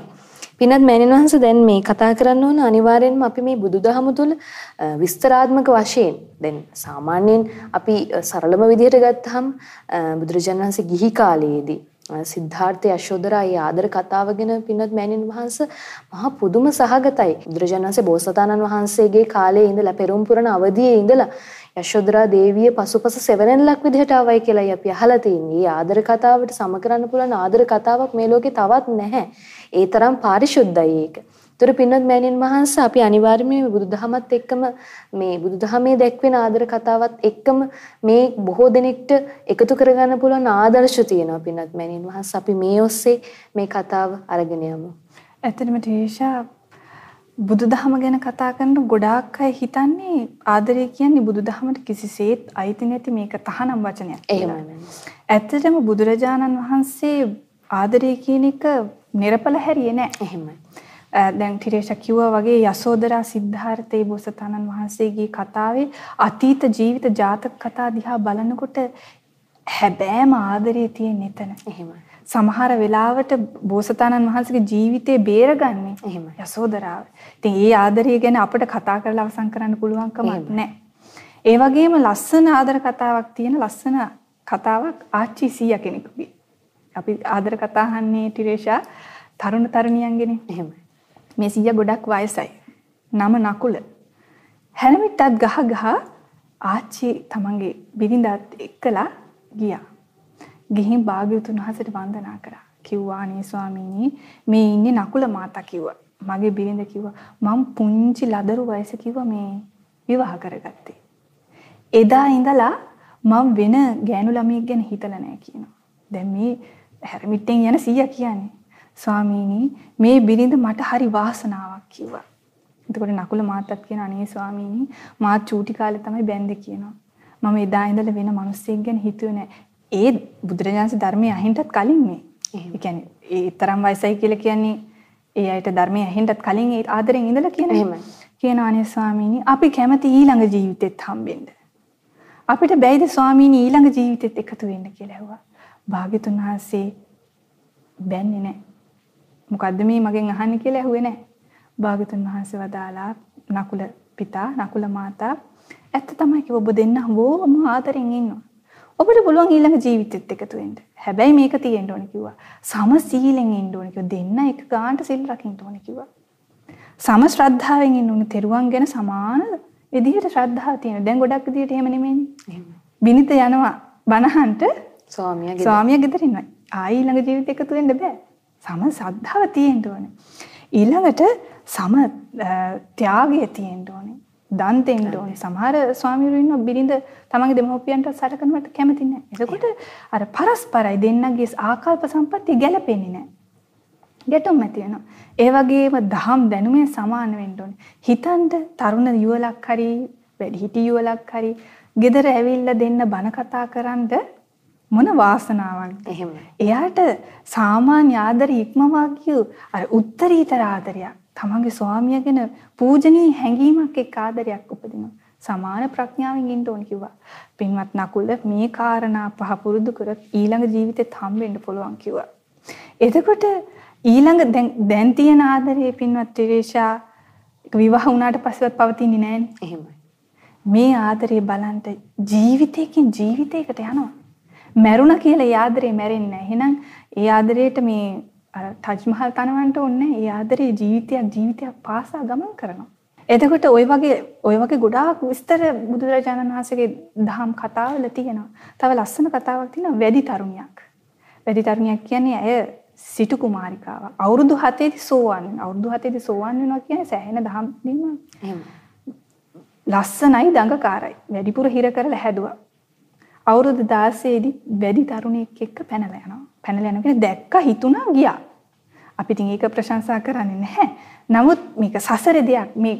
Speaker 1: පින්වත් මෑණියන් වහන්සේ දැන් මේ කතා කරන්න ඕන අනිවාර්යෙන්ම අපි මේ බුදුදහම තුළ විස්තරාත්මක වශයෙන් දැන් සාමාන්‍යයෙන් අපි සරලම විදිහට ගත්තහම බුදුරජාණන් වහන්සේ ගිහි කාලයේදී සිද්ධාර්ථ යශෝදරා ඒ ආදර කතාව ගැන පින්වත් මෑණින් වහන්සේ මහා පුදුම සහගතයි. බුදුරජාණන් වහන්සේ බෝසතාණන් වහන්සේගේ කාලයේ ඉඳලා පෙරම් පුරන අවදියේ ඉඳලා යශෝදරා දේවිය පසුපස සෙවණැල්ලක් විදිහට ආවයි කියලායි අපි අහලා තියෙන්නේ. මේ ආදර කතාවට සම කරන්න පුළුවන් ආදර කතාවක් මේ ලෝකේ තවත් නැහැ. ඒ තරම් පාරිශුද්ධයි ඒක. ඒතර පින්වත් මෑණියන් වහන්සේ අපි අනිවාර්යයෙන්ම මේ බුදුදහමත් එක්කම මේ බුදුදහමේ දැක්වෙන ආදර කතාවත් එක්කම මේ බොහෝ දෙනෙක්ට එකතු කරගන්න පුළුවන් ආදර්ශ තියෙනවා පින්වත් මෑණියන් වහන්සේ. අපි මේ ඔස්සේ මේ කතාව අරගෙන යමු.
Speaker 2: ඇත්තටම ටීෂා බුදුදහම ගැන කතා කරනකොට ගොඩාක් අය හිතන්නේ ආදරය කියන්නේ බුදුදහමට කිසිසේත් අයිති නැති මේක තහනම් වචනයක් කියලා. ඇත්තටම බුදුරජාණන් වහන්සේ ආදරය කියන එක නිර්පල හැරියේ නැහැ.
Speaker 1: එහෙමයි.
Speaker 2: දැන් ටිරේෂා කිව්වා වගේ යසෝදරා සිද්ධාර්ථේ බෝසතාණන් වහන්සේගේ කතාවේ අතීත ජීවිත ජාතක කතා දිහා බලනකොට හැබෑම ආදරේ තියෙන එතන.
Speaker 1: එහෙමයි.
Speaker 2: සමහර වෙලාවට බෝසතාණන් වහන්සේගේ ජීවිතේ බේරගන්නේ
Speaker 1: එහෙමයි.
Speaker 2: යසෝදරාව. ඉතින් ඒ ආදරය ගැන අපිට කතා කරලා අවසන් කරන්න පුළුවන් කමක් නැහැ. ඒ වගේම ලස්සන ආදර කතාවක් තියෙන ලස්සන කතාවක් ආච්චි සීයා කෙනෙකුගේ. අපි ආදර කතා අහන්නේ ටිරේෂා තරුණ තරුණියන්ගෙනේ.
Speaker 1: එහෙමයි.
Speaker 2: මේ සීයා ගොඩක් වයසයි. නම නකුල. හැරමිටත් ගහ ගහ ආච්චි තමන්ගේ බිරිඳත් එක්කලා ගියා. ගිහින් භාග්‍යවතුන් වහන්සේට වන්දනා කරා. කිව්වා අනේ ස්වාමීනි මේ ඉන්නේ නකුල මාතා කිව්වා. මගේ බිරිඳ කිව්වා මම පුංචි ලදරු වයස කිව්වා මේ විවාහ කරගත්තේ. එදා ඉඳලා මම වෙන ගෑනු ළමයෙක් ගැන හිතලා නැහැ කියනවා. දැන් මේ හැරමිටෙන් යන සීයා කියන්නේ ස්වාමීනි මේ බිරිඳ මට හරි වාසනාවක් කිව්වා. එතකොට නකුල මාතත් කියන අනේ ස්වාමීනි මාත් චූටි කාලේ තමයි බැන්දේ කියනවා. මම එදා ඉඳලා වෙන මිනිස්සෙක් ගැන හිතුවේ නැහැ. ඒ බුදුරජාණන් ධර්මයේ අහින්ටත් කලින් මේ. ඒ කියන්නේ ඒ තරම් වයසයි කියලා කියන්නේ ඒ අයට ධර්මයේ අහින්ටත් කලින් ඒ ආදරෙන් ඉඳලා කියන
Speaker 1: එහෙමයි.
Speaker 2: කියනවා අනේ ස්වාමීනි අපි කැමති ඊළඟ ජීවිතෙත් හම්බෙන්න. අපිට බැයිද ස්වාමීනි ඊළඟ ජීවිතෙත් එකතු වෙන්න කියලා ඇහුවා. භාග්‍යතුන් වහන්සේ බැන්නේ නැහැ. මොකද්ද මේ මගෙන් අහන්නේ කියලා ඇහුවේ නැහැ. භාග්‍යතුන් වහන්සේ වදාලා නකුල පිතා නකුල මාතා ඇත්ත තමයි කිව්ව ඔබ දෙන්න බොහොම ආදරෙන් ඉන්නවා. ඔබට පුළුවන් ඊළඟ ජීවිතෙත් එකතු වෙන්න. හැබැයි මේක තියෙන්න ඕනේ කිව්වා. සම සීලෙන් ඉන්න ඕනේ කිව්වා. දෙන්න එක ගානට සිල් රකින්න ඕනේ කිව්වා. සම ශ්‍රද්ධාවෙන් ඉන්න ඕනේ. තෙරුවන් ගැන සමාන විදිහට ශ්‍රද්ධාව තියෙනවා. දැන් ගොඩක් විදිහට එහෙම නෙමෙයිනේ.
Speaker 1: එහෙමයි.
Speaker 2: බිනිත යනවා බනහන්ට
Speaker 1: ස්වාමියාගේ
Speaker 2: ස්වාමියා ගෙදර ඉන්නවා. ආයි ඊළඟ ජීවිත එකතු වෙන්න බෑ. සම ශ්‍රද්ධාව තියෙන්න ඕනේ. ඊළඟට සම ත්‍යාගය තියෙන්න ඕනේ. දන් දෙන්න ඕනේ. සමහර ස්වාමීවරු ඉන්නවා බිරිඳ තමන්ගේ දෙමව්පියන්ට සැලකනවට කැමති නැහැ. එතකොට අර පරස්පරයි දෙන්නගේ ආකල්ප සම්පත්තිය ගැලපෙන්නේ නැහැ. ගැටුම් ඇති වෙනවා. ඒ වගේම දහම් දැනුමේ සමාන වෙන්න ඕනේ. හිතන්ද තරුණ යුවලක් හරි වැඩිහිටි යුවලක් හරි ගෙදර ඇවිල්ලා දෙන්න බන කතා කරන්ද මොන වාසනාවක්ද
Speaker 1: එහෙමයි.
Speaker 2: එයාට සාමාන්‍ය ආදර ඉක්මවා කියු අර උත්තරීතර ආදරයක් තමන්ගේ ස්වාමියා ගැන පූජනීය හැඟීමක් එක්ක ආදරයක් උපදිනවා. සමාන ප්‍රඥාවෙන් ඉන්න ඕන කිව්වා. පින්වත් නකුල මේ කාරණා පහ පුරුදු කරත් ඊළඟ ජීවිතෙත් හම්බෙන්න පුළුවන් කිව්වා. එතකොට ඊළඟ දැන් දැන් තියෙන ආදරේ පින්වත් ත්‍රිරේෂා විවාහ වුණාට පස්සෙවත් පවතින්නේ නැහැනේ.
Speaker 1: එහෙමයි.
Speaker 2: මේ ආදරේ බලන්න ජීවිතයකින් ජීවිතයකට යනවා. මැරුණා කියලා ඒ ආදරේ මැරෙන්නේ නැහැ. එහෙනම් ඒ ආදරේට මේ අර ටජ් මහල් තනවන්න ඕනේ ඒ ආදරේ ජීවිතයක් ජීවිතයක් පාසා ගමන් කරනවා. එතකොට ওই වගේ ওই වගේ ගොඩාක් විස්තර බුදුරජාණන් වහන්සේගේ දහම් කතාවල තියෙනවා. තව ලස්සන කතාවක් තියෙනවා වැඩි තරුණියක්. වැඩි තරුණියක් කියන්නේ ඇය සිටු කුමාරිකාවක්. අවුරුදු 7 දී සෝවන් වෙනවා. අවුරුදු 7 දී සෝවන් වෙනවා කියන්නේ සෑහෙන දහම් නිර්මාණ.
Speaker 1: එහෙමයි.
Speaker 2: ලස්සනයි දඟකාරයි. වැඩිපුර හිර කරලා හැදුවා. අවුරුදු 16 දී වැඩි තරුණයෙක් එක්ක පැනලා යනවා. පැනලා යනකොට දැක්ක හිතුණා ගියා. අපි ඉතින් ඒක ප්‍රශංසා කරන්නේ නැහැ. නමුත් මේක සසර දෙයක්. මේ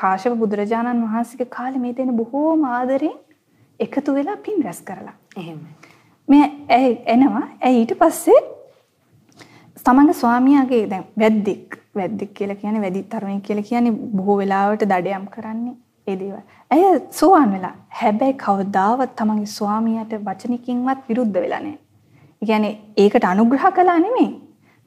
Speaker 2: කාශ්‍යප බුදුරජාණන් වහන්සේගේ කාලේ මේ දෙන බොහෝම ආදරෙන් එකතු වෙලා පින් රැස් කරලා.
Speaker 1: එහෙමයි.
Speaker 2: මේ ඇයි එනවා. ඇයි ඊට පස්සේ තමන්ගේ ස්වාමියාගේ දැන් වැද්දෙක් වැද්දෙක් කියලා කියන්නේ වැඩි තරුණයෙක් කියලා කියන්නේ බොහෝ වෙලාවට දඩයම් කරන්නේ ඒ දේවල්. ඇය සෝවාන් වෙලා. හැබැයි කවදාවත් තමන්ගේ ස්වාමියාට වචනකින්වත් විරුද්ධ වෙලා නැහැ. ඒ කියන්නේ ඒකට අනුග්‍රහ කළා නෙමෙයි.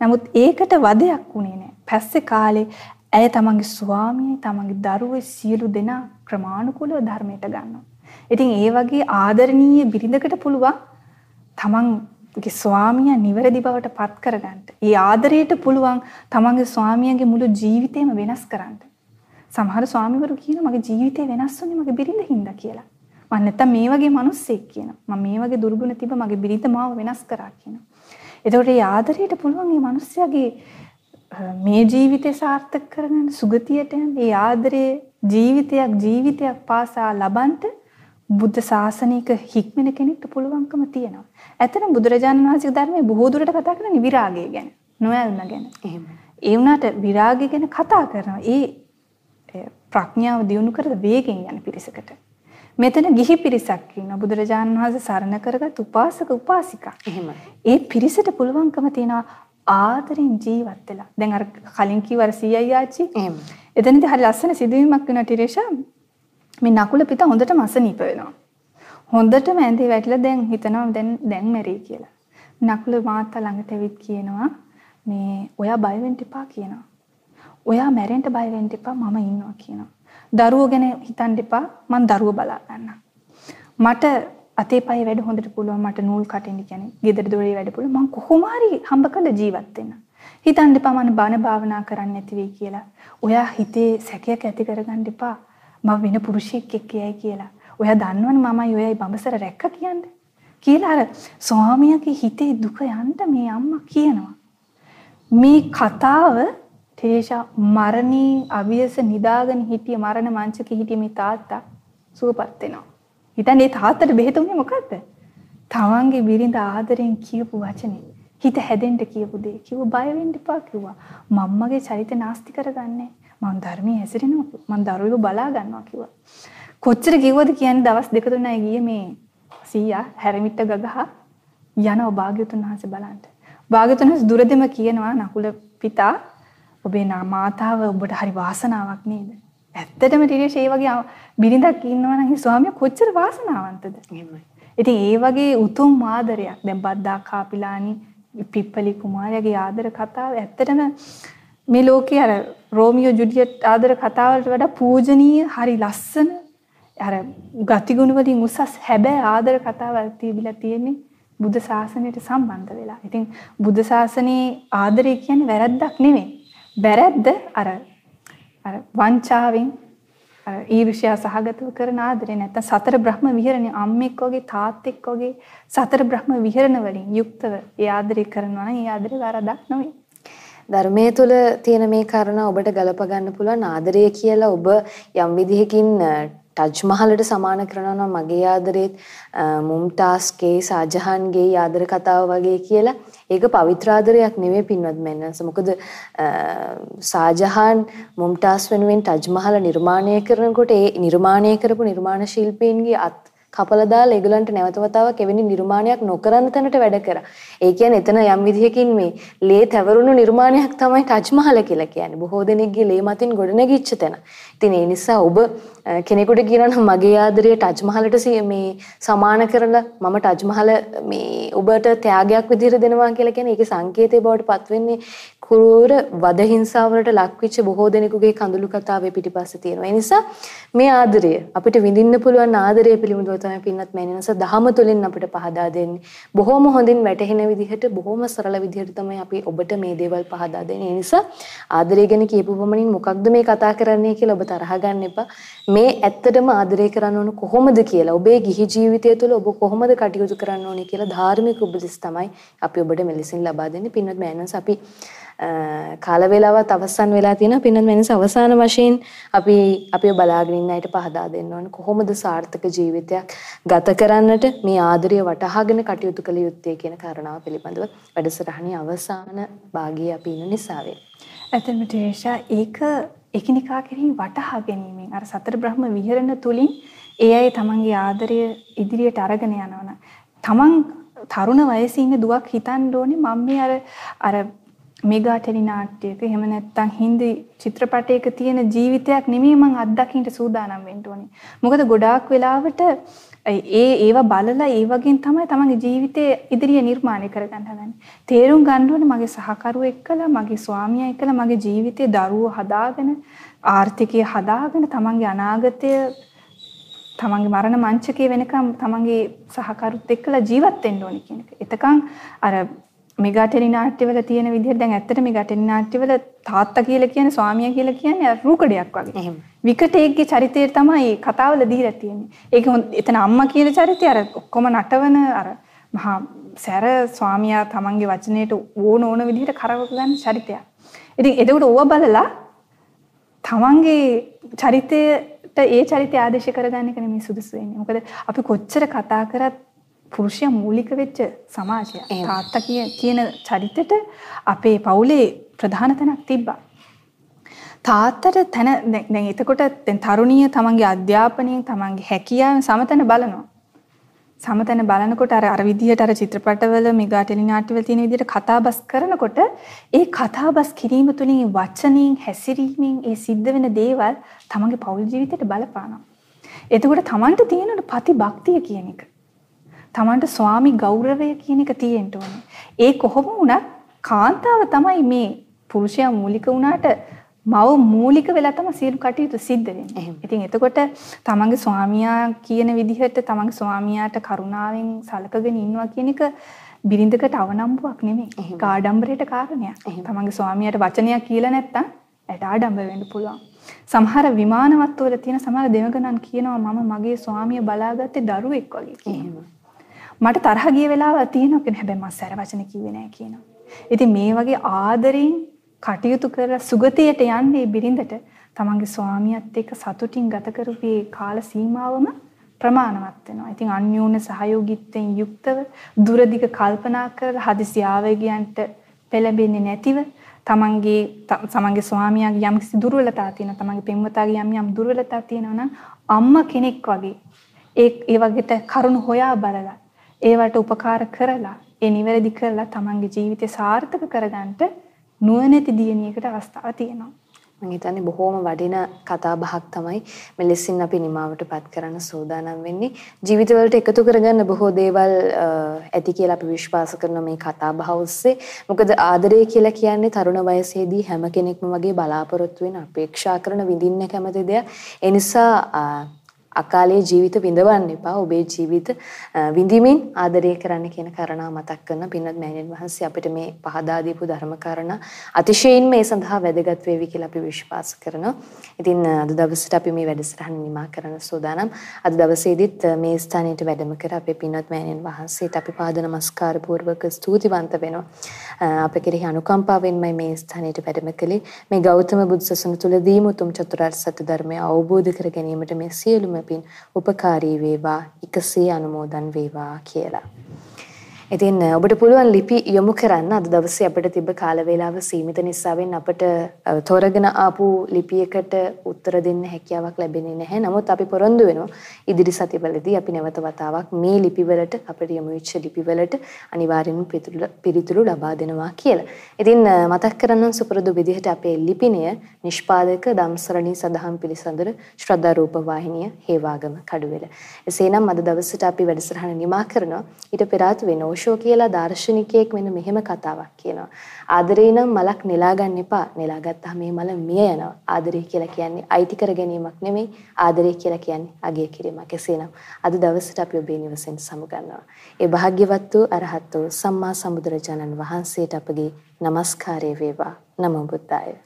Speaker 2: නමුත් ඒකට වදයක් වුණේ නැහැ. පස්සේ කාලේ ඇය තමන්ගේ ස්වාමියයි තමන්ගේ දරුවේ සියලු දෙනා ක්‍රමානුකූලව ධර්මයට ගන්නවා. ඉතින් ඒ වගේ ආදරණීය බිරිඳකට පුළුවන් තමන්ගේ ස්වාමියා නිවැරදි බවට පත් කරගන්න. ඒ ආදරයට පුළුවන් තමන්ගේ ස්වාමියාගේ මුළු ජීවිතේම වෙනස් කරන්න. සමහර ස්වාමිවරු කියන මගේ ජීවිතේ වෙනස් වුණේ මගේ බිරිඳ හින්දා කියලා. මම නැත්තම් මේ වගේ මිනිස්සෙක් කියනවා. මම මේ වගේ දුර්ගුණ තිබ්බ මගේ බිරිඳ මාව වෙනස් කරා කියනවා. එතකොට මේ ආදරයට පුළුවන් මේ මිනිස්යාගේ මේ ජීවිතය සාර්ථක කරගන්න සුගතියට යන ඒ ආදරේ ජීවිතයක් ජීවිතයක් පාසා ලබන්ට බුද්ධ ශාසනික හික්මන කෙනෙක්ට පුළුවන්කම තියෙනවා. ඇත්තටම බුදුරජාණන් වහන්සේගේ ධර්මයේ බොහෝ දුරට කතා කරන්නේ විරාගය ගැන, නොයල්න ගැන.
Speaker 1: එහෙම.
Speaker 2: ඒ වුණාට විරාගය ගැන කතා කරනවා. ඒ ප්‍රඥාව දියුණු කර වේගෙන් යන පිරිසකට. මෙතන ගිහි පිරිසක් ඉන්නවා. බුදුරජාණන් වහන්සේ සරණ කරගත් උපාසක උපාසිකා.
Speaker 1: එහෙමයි.
Speaker 2: ඒ පිරිසට පුළුවන්කම තියෙනවා ආදරෙන් ජීවත් වෙලා. දැන් අර කලින් කිව්ව අර සීයයි ආච්චි.
Speaker 1: එහෙම.
Speaker 2: එතනදී හරි ලස්සන සිදුවීමක් වෙනවා ටිරේෂා. මේ නකුල පිට හොඳටම අසනීප වෙනවා. හොඳටම ඇඳේ වැටිලා දැන් හිතනවා දැන් දැන් මැරෙයි කියලා. නකුල මාත්තා ළඟට ඇවිත් කියනවා මේ ඔයා බය වෙන්න එපා කියනවා. ඔයා මැරෙන්න බය වෙන්න එපා මම ඉන්නවා කියනවා. දරුවෝ ගැන හිතන්න එපා මං දරුවෝ බලා ගන්නම්. මට අතේ පය වැඩ හොඳට පුළුවන් මට නූල් කටින්න කියන්නේ ගෙදර දොරේ වැඩ පුළුවන් මං කොහොම හරි හම්බ කරලා ජීවත් වෙන්න. හිතන්න එපා මම බණ භාවනා කරන්න නැති වෙයි කියලා. ඔයා හිතේ සැකයක් ඇති කරගන්න එපා. මම වෙන පුරුෂයෙක් එක්ක යයි කියලා. ඔයා දන්නවනේ මමයි ඔයයි බඹසර රැක්ක කියන්නේ. කියලා අර ස්වාමියාගේ හිතේ දුක යන්න මේ අම්මා කියනවා. මේ කතාව තේෂා මරණී අවියස නිදාගෙන හිටිය මරණ මංචකේ හිටිය මේ තාත්තා සුවපත් වෙනවා. හිතන්නේ ඒ තාත්තට බෙහෙත උනේ මොකද්ද? තමන්ගේ බිරිඳ ආදරෙන් කියපු වචනේ. හිත හැදෙන්න කියපු දේ. කිව්ව බය වෙන්න එපා කිව්වා. මම්මගේ චරිත නාස්ති කරගන්නේ. මං ධර්මයේ හැසිරෙනවා. මං දරුවෙව බලා ගන්නවා කිව්වා. කොච්චර කිව්වද කියන්නේ දවස් දෙක තුනයි ගියේ මේ සීයා හැරමිට ගගහ යනවා භාග්‍යතුන් වහන්සේ බලන්න. භාග්‍යතුන් වහන්සේ දුරදෙම කියනවා නකුල පිතා ඔබේ මාතාව ඔබට හරි වාසනාවක් නේද? ඇත්තටම ටිරේෂ් ඒ වගේ බිරිඳක් ඉන්නවා නම් ස්වාමියා කොච්චර වාසනාවන්තද?
Speaker 1: එහෙමයි.
Speaker 2: ඉතින් ඒ වගේ උතුම් ආදරයක් දැන් බද්දා කාපිලානි පිප්පලි කුමාරයාගේ ආදර කතාව ඇත්තටම මේ ලෝකේ අර රෝමියෝ ජුලියට් ආදර කතාවලට වඩා පූජනීය හරි ලස්සන අර ගතිගුණ වලින් උසස් හැබැයි ආදර කතාවක් තිබිලා තියෙන්නේ බුද්ධ ශාසනයට සම්බන්ධ වෙලා. ඉතින් බුද්ධ ශාසනයේ ආදරය කියන්නේ වැරද්දක් නෙමෙයි. වැරද්ද අර අර වංචාවෙන් අර ඊර්ෂ්‍යා සහගතව කරන ආදරේ නැත්තම් සතර බ්‍රහ්ම විහරණය අම්මෙක් වගේ තාත්තෙක් වගේ සතර බ්‍රහ්ම විහරණ වලින් යුක්තව ඒ ආදරේ කරනවා නම් ඒ ආදරේ වරදක් නෙවෙයි.
Speaker 1: ධර්මයේ තුල තියෙන මේ කාරණා ඔබට ගලප ගන්න පුළුවන් ආදරය කියලා ඔබ යම් විදිහකින් ටජ් මහලට සමාන කරනවා නම් මගේ ආදරේත් මුම්තාස්ගේ සාජහන්ගේ ආදර කතාව වගේ කියලා ඒක පවිත්‍ර ආදරයක් නෙමෙයි පින්වත් මෙන්නස මොකද සාජහන් මුම්තාස් වෙනුවෙන් ටජ් මහල නිර්මාණය කරනකොට ඒ නිර්මාණය කරපු නිර්මාණ ශිල්පීන්ගේ අත් කපලා දාලා ඒගොල්ලන්ට නැවත වතාවක් එවැනි නිර්මාණයක් නොකරන තැනට වැඩ කරා. ඒ කියන්නේ එතන යම් විදිහකින් මේ ලේ තැවරුණු නිර්මාණයක් තමයි ටජ් මහල කියලා කියන්නේ. බොහෝ දෙනෙක්ගේ ලේ මතින් ගොඩනැගිච්ච තැන. ඉතින් ඒ නිසා ඔබ කෙනෙකුට කියනවා නම් මගේ ආදරය ටජ් මහලට මේ සමාන කරලා මම ටජ් මහල මේ ඔබට ත්‍යාගයක් විදිහට දෙනවා කියලා කියන්නේ ඒකේ සංකේතය බවට පත් වෙන්නේ කුරූර වද හිංසාවලට ලක්විච්ච බොහෝ දෙනෙකුගේ කඳුළු කතාවේ පිටිපස්සේ තියෙනවා. ඒ නිසා මේ ආදරය අපිට විඳින්න පුළුවන් ආදරය පිළිබඳව තමයි පින්නත් මෑණියන්ස දහම තුලින් අපිට පහදා දෙන්නේ. බොහොම හොඳින් වැටහෙන විදිහට බොහොම සරල විදිහට තමයි අපි ඔබට මේ දේවල් පහදා දෙන්නේ. ඒ නිසා ආදරය ගැන කියපු පමණින් මොකක්ද මේ කතා කරන්නේ කියලා ඔබ තරහ ගන්න එපා. මේ ඇත්තටම ආදරය කරන්න ඕන කොහොමද කියලා ඔබේ ගිහි ජීවිතය තුළ ඔබ කොහොමද කටයුතු කරන්න ඕනේ කියලා ධාර්මික උපදෙස් තමයි අපි ඔබට මෙලෙසින් ලබා දෙන්නේ. පින්වත් මෑණියන්ස අපි කාල වේලාවත් අවසන් වෙලා තියෙනවා පින්නත් මෙන්නස අවසාන වශයෙන් අපි අපිව බලාගෙන ඉන්න අයට පහදා දෙන්න ඕන කොහොමද සාර්ථක ජීවිතයක් ගත කරන්නට මේ ආදරය වටහාගෙන කටයුතු කළ යුත්තේ කියන කාරණාව පිළිබඳව වැඩසටහනේ අවසාන භාගයේ අපි ඉන්න නිසා වේ.
Speaker 2: ඇත්තටම ටේෂා ඒක එකිනෙකා කෙරෙහි වටහා ගැනීමෙන් අර සතර බ්‍රහ්ම විහරණ තුලින් ඒ අය තමන්ගේ ආදරය ඉදිරියට අරගෙන යනවන. තමන් තරුණ වයසේ ඉන්න දුවක් හිතන්න ඕනේ මම මේ අර අර මෙගා ටෙලි නාට්‍යයක එහෙම නැත්නම් හින්දි චිත්‍රපටයක තියෙන ජීවිතයක් නෙමෙයි මං අත්දකින්න සූදානම් වෙන්න ඕනේ. මොකද ගොඩාක් වෙලාවට ඒ ඒව බලලා ඒ වගේන් තමයි තමන්ගේ ජීවිතය ඉදිරිය නිර්මාණය කරගන්න හදන්නේ. තේරුම් ගන්න ඕනේ මගේ සහකරුවෝ එක්කලා මගේ ස්වාමියා එක්කලා මගේ ජීවිතේ දරුවෝ හදාගෙන ආර්ථිකය හදාගෙන තමන්ගේ අනාගතය තමන්ගේ මරණ මංචකයේ වෙනකම් තමන්ගේ සහකරුත් එක්කලා ජීවත් වෙන්න ඕනේ කියන එක. එතකන් අර මෙගා ටෙලි නාට්‍යවල තියෙන විදිහට දැන් ඇත්තට මෙගා ටෙලි නාට්‍යවල තාත්තා කියලා කියන්නේ ස්වාමියා කියලා කියන්නේ රූකඩයක් වගේ.
Speaker 1: එහෙම.
Speaker 2: විකටේක්ගේ චරිතය තමයි කතාවල දීලා තියෙන්නේ. ඒක එතන අම්මා කියන චරිතය අර ඔක්කොම නටවන අර මහා සැර ස්වාමියා තමන්ගේ වචනයට ඕන ඕන විදිහට කරව ගන්න චරිතයක්. ඉතින් එතකොට ඕව බලලා තමන්ගේ චරිතයට ඒ චරිතය ආදේශ කරගන්න එක නෙමෙයි සුදුසු වෙන්නේ. මොකද අපි කොච්චර කතා කරත් පුරුෂයා මූලික වෙච්ච සමාජයක්. තාත්තා කියන චරිතෙට අපේ පවුලේ ප්‍රධාන තැනක් තිබ්බා. තාත්තට තැන දැන් එතකොට දැන් තරුණිය තමන්ගේ අධ්‍යාපනයෙන් තමන්ගේ හැකියාවෙන් සමතන බලනවා. සමතන බලනකොට අර අර විදිහට අර චිත්‍රපටවල මෙගා ටෙලි නාට්‍යවල තියෙන විදිහට කතාබස් කරනකොට ඒ කතාබස් කිරීම තුළින් වචනින් හැසිරීමෙන් ඒ සිද්ධ වෙන දේවල් තමන්ගේ පෞල් ජීවිතයට බලපානවා. එතකොට තමන්ට තියෙන පති භක්තිය කියන එක. තමන්ට ස්වාමි ගෞරවය කියන එක තියෙන්න ඕනේ. ඒ කොහොම වුණත් කාන්තාව තමයි මේ පුරුෂයා මූලික වුණාට මව මූලික වෙලා තමයි සියලු කටයුතු සිද්ධ වෙන්නේ. ඉතින් එතකොට තමන්ගේ ස්වාමියා කියන විදිහට තමන්ගේ ස්වාමියාට කරුණාවෙන් සලකගෙන ඉන්නවා කියන එක බිරිඳකට අවනම්බුවක් නෙමෙයි. ඒක ආඩම්බරයට කාරණයක්. තමන්ගේ ස්වාමියාට වචනයක් කියලා නැත්තම් ඇට ආඩම්බර වෙන්න පුළුවන්. සමහර විමානවත් වල තියෙන සමහර දෙවගණන් කියනවා මම මගේ ස්වාමිය බලාගත්තේ දරුවෙක් වගේ කියනවා. මට තරහ ගිය වෙලාව තියෙනවා කියන හැබැයි මම සැර වචන කිව්වේ නෑ කියනවා. ඉතින් මේ වගේ ආදරෙන් කටයුතු කරලා සුගතියට යන්නේ බිරිඳට තමන්ගේ ස්වාමියාත් එක්ක සතුටින් ගත කරපු කාල සීමාවම ප්‍රමාණවත් වෙනවා. ඉතින් අන්‍යෝන්‍ය සහයෝගීත්වයෙන් යුක්තව දුරදිග කල්පනා කරලා හදිසි ආවේගයන්ට පෙළඹෙන්නේ නැතිව තමන්ගේ තමන්ගේ ස්වාමියාගේ යම් කිසි දුර්වලතා තියෙනවා තමන්ගේ පෙම්වතාගේ යම් යම් දුර්වලතා තියෙනවා නම් අම්මා කෙනෙක් වගේ ඒ ඒ වගේට කරුණ හොයා බලලා ඒවට උපකාර කරලා ඒ නිවැරදි කරලා තමන්ගේ ජීවිතය සාර්ථක කරගන්නට නුවණැති දියණියකට අවස්ථාව තියෙනවා.
Speaker 1: මම හිතන්නේ බොහොම වටින කතා බහක් තමයි මෙලෙසින් අපි නිමාවටපත් කරන්න සූදානම් වෙන්නේ. ජීවිතවලට එකතු කරගන්න බොහෝ දේවල් ඇති කියලා අපි විශ්වාස කරන මේ කතා බහ ඔස්සේ. මොකද ආදරය කියලා කියන්නේ තරුණ වයසේදී හැම කෙනෙක්ම වගේ බලාපොරොත්තු වෙන අපේක්ෂා කරන විඳින්න කැමති දෙයක්. ඒ නිසා අකාලේ ජීවිත විඳවන්න එපා. ඔබේ ජීවිත විඳිමින් ආදරය කරන්න කියන කාරණා මතක් කරන පින්වත් මෑණියන් වහන්සේ අපිට මේ පහදා දීපු ධර්ම කාරණා අතිශයින් මේ සඳහා වැදගත් වේවි කියලා අපි විශ්වාස කරනවා. ඉතින් අද දවසට අපි මේ වැඩසටහන නිමා කරන සූදානම්. අද දවසේදීත් මේ ස්ථානයට වැඩම කර අපේ පින්වත් මෑණියන් වහන්සේට අපි පාද නමස්කාර පූර්වක ස්තුතිවන්ත වෙනවා. අප කෙරෙහි අනුකම්පාවෙන්මයි මේ ස්ථානයට වැඩම කළේ. මේ ගෞතම බුදු සසුන තුලදීම උතුම් චතුරාර්ය සත්‍ය ධර්මය අවබෝධ කර ගැනීමට මේ සියලුම පින් උපකාරී වේවා එකසේ අනුමෝදන් වේවා කියලා. ඉතින් ඔබට පුළුවන් ලිපි යොමු කරන්න අද දවසේ අපිට තිබ්බ කාල වේලාව සීමිත නිසාවෙන් අපිට තෝරගෙන ආපු ලිපියකට උත්තර දෙන්න හැකියාවක් ලැබෙන්නේ නැහැ. නමුත් අපි පොරොන්දු වෙනවා ඉදිරි සතිවලදී අපි නැවත වතාවක් මේ ලිපිවලට අපිට යොමු වෙච්ච ලිපිවලට අනිවාර්යෙන්ම පිළිතුරු ලබා දෙනවා කියලා. ඉතින් මතක් කරන්න සුපුරුදු විදිහට අපේ ලිපිනය නිෂ්පාදක දම්සරණී සදහම් පිළිසඳර ශ්‍රද්ධා රූප වාහිනිය හේවාගම කඩුවෙල. එසේනම් අද දවසට අපි වැඩසටහන නිමා කරනවා. ඊට පෙර ආතු වෙන ඕෂෝ කියලා දාර්ශනිකයෙක් මෙන්න මෙහෙම කතාවක් කියනවා. ආදරේ නම් මලක් නෙලා ගන්න එපා. නෙලා ගත්තාම මේ මල මිය යනවා. ආදරේ කියලා කියන්නේ අයිති කර ගැනීමක් නෙමෙයි. ආදරේ කියලා කියන්නේ අගය කිරීමක්. එසේනම් අද දවසට අපි ඔබේ නිවසෙන් සමුගන්නවා. ඒ භාග්‍යවත් වූ අරහත් වූ සම්මා සම්බුදුරජාණන් වහන්සේට අපගේ নমස්කාරය වේවා. නමෝ බුද්දාය.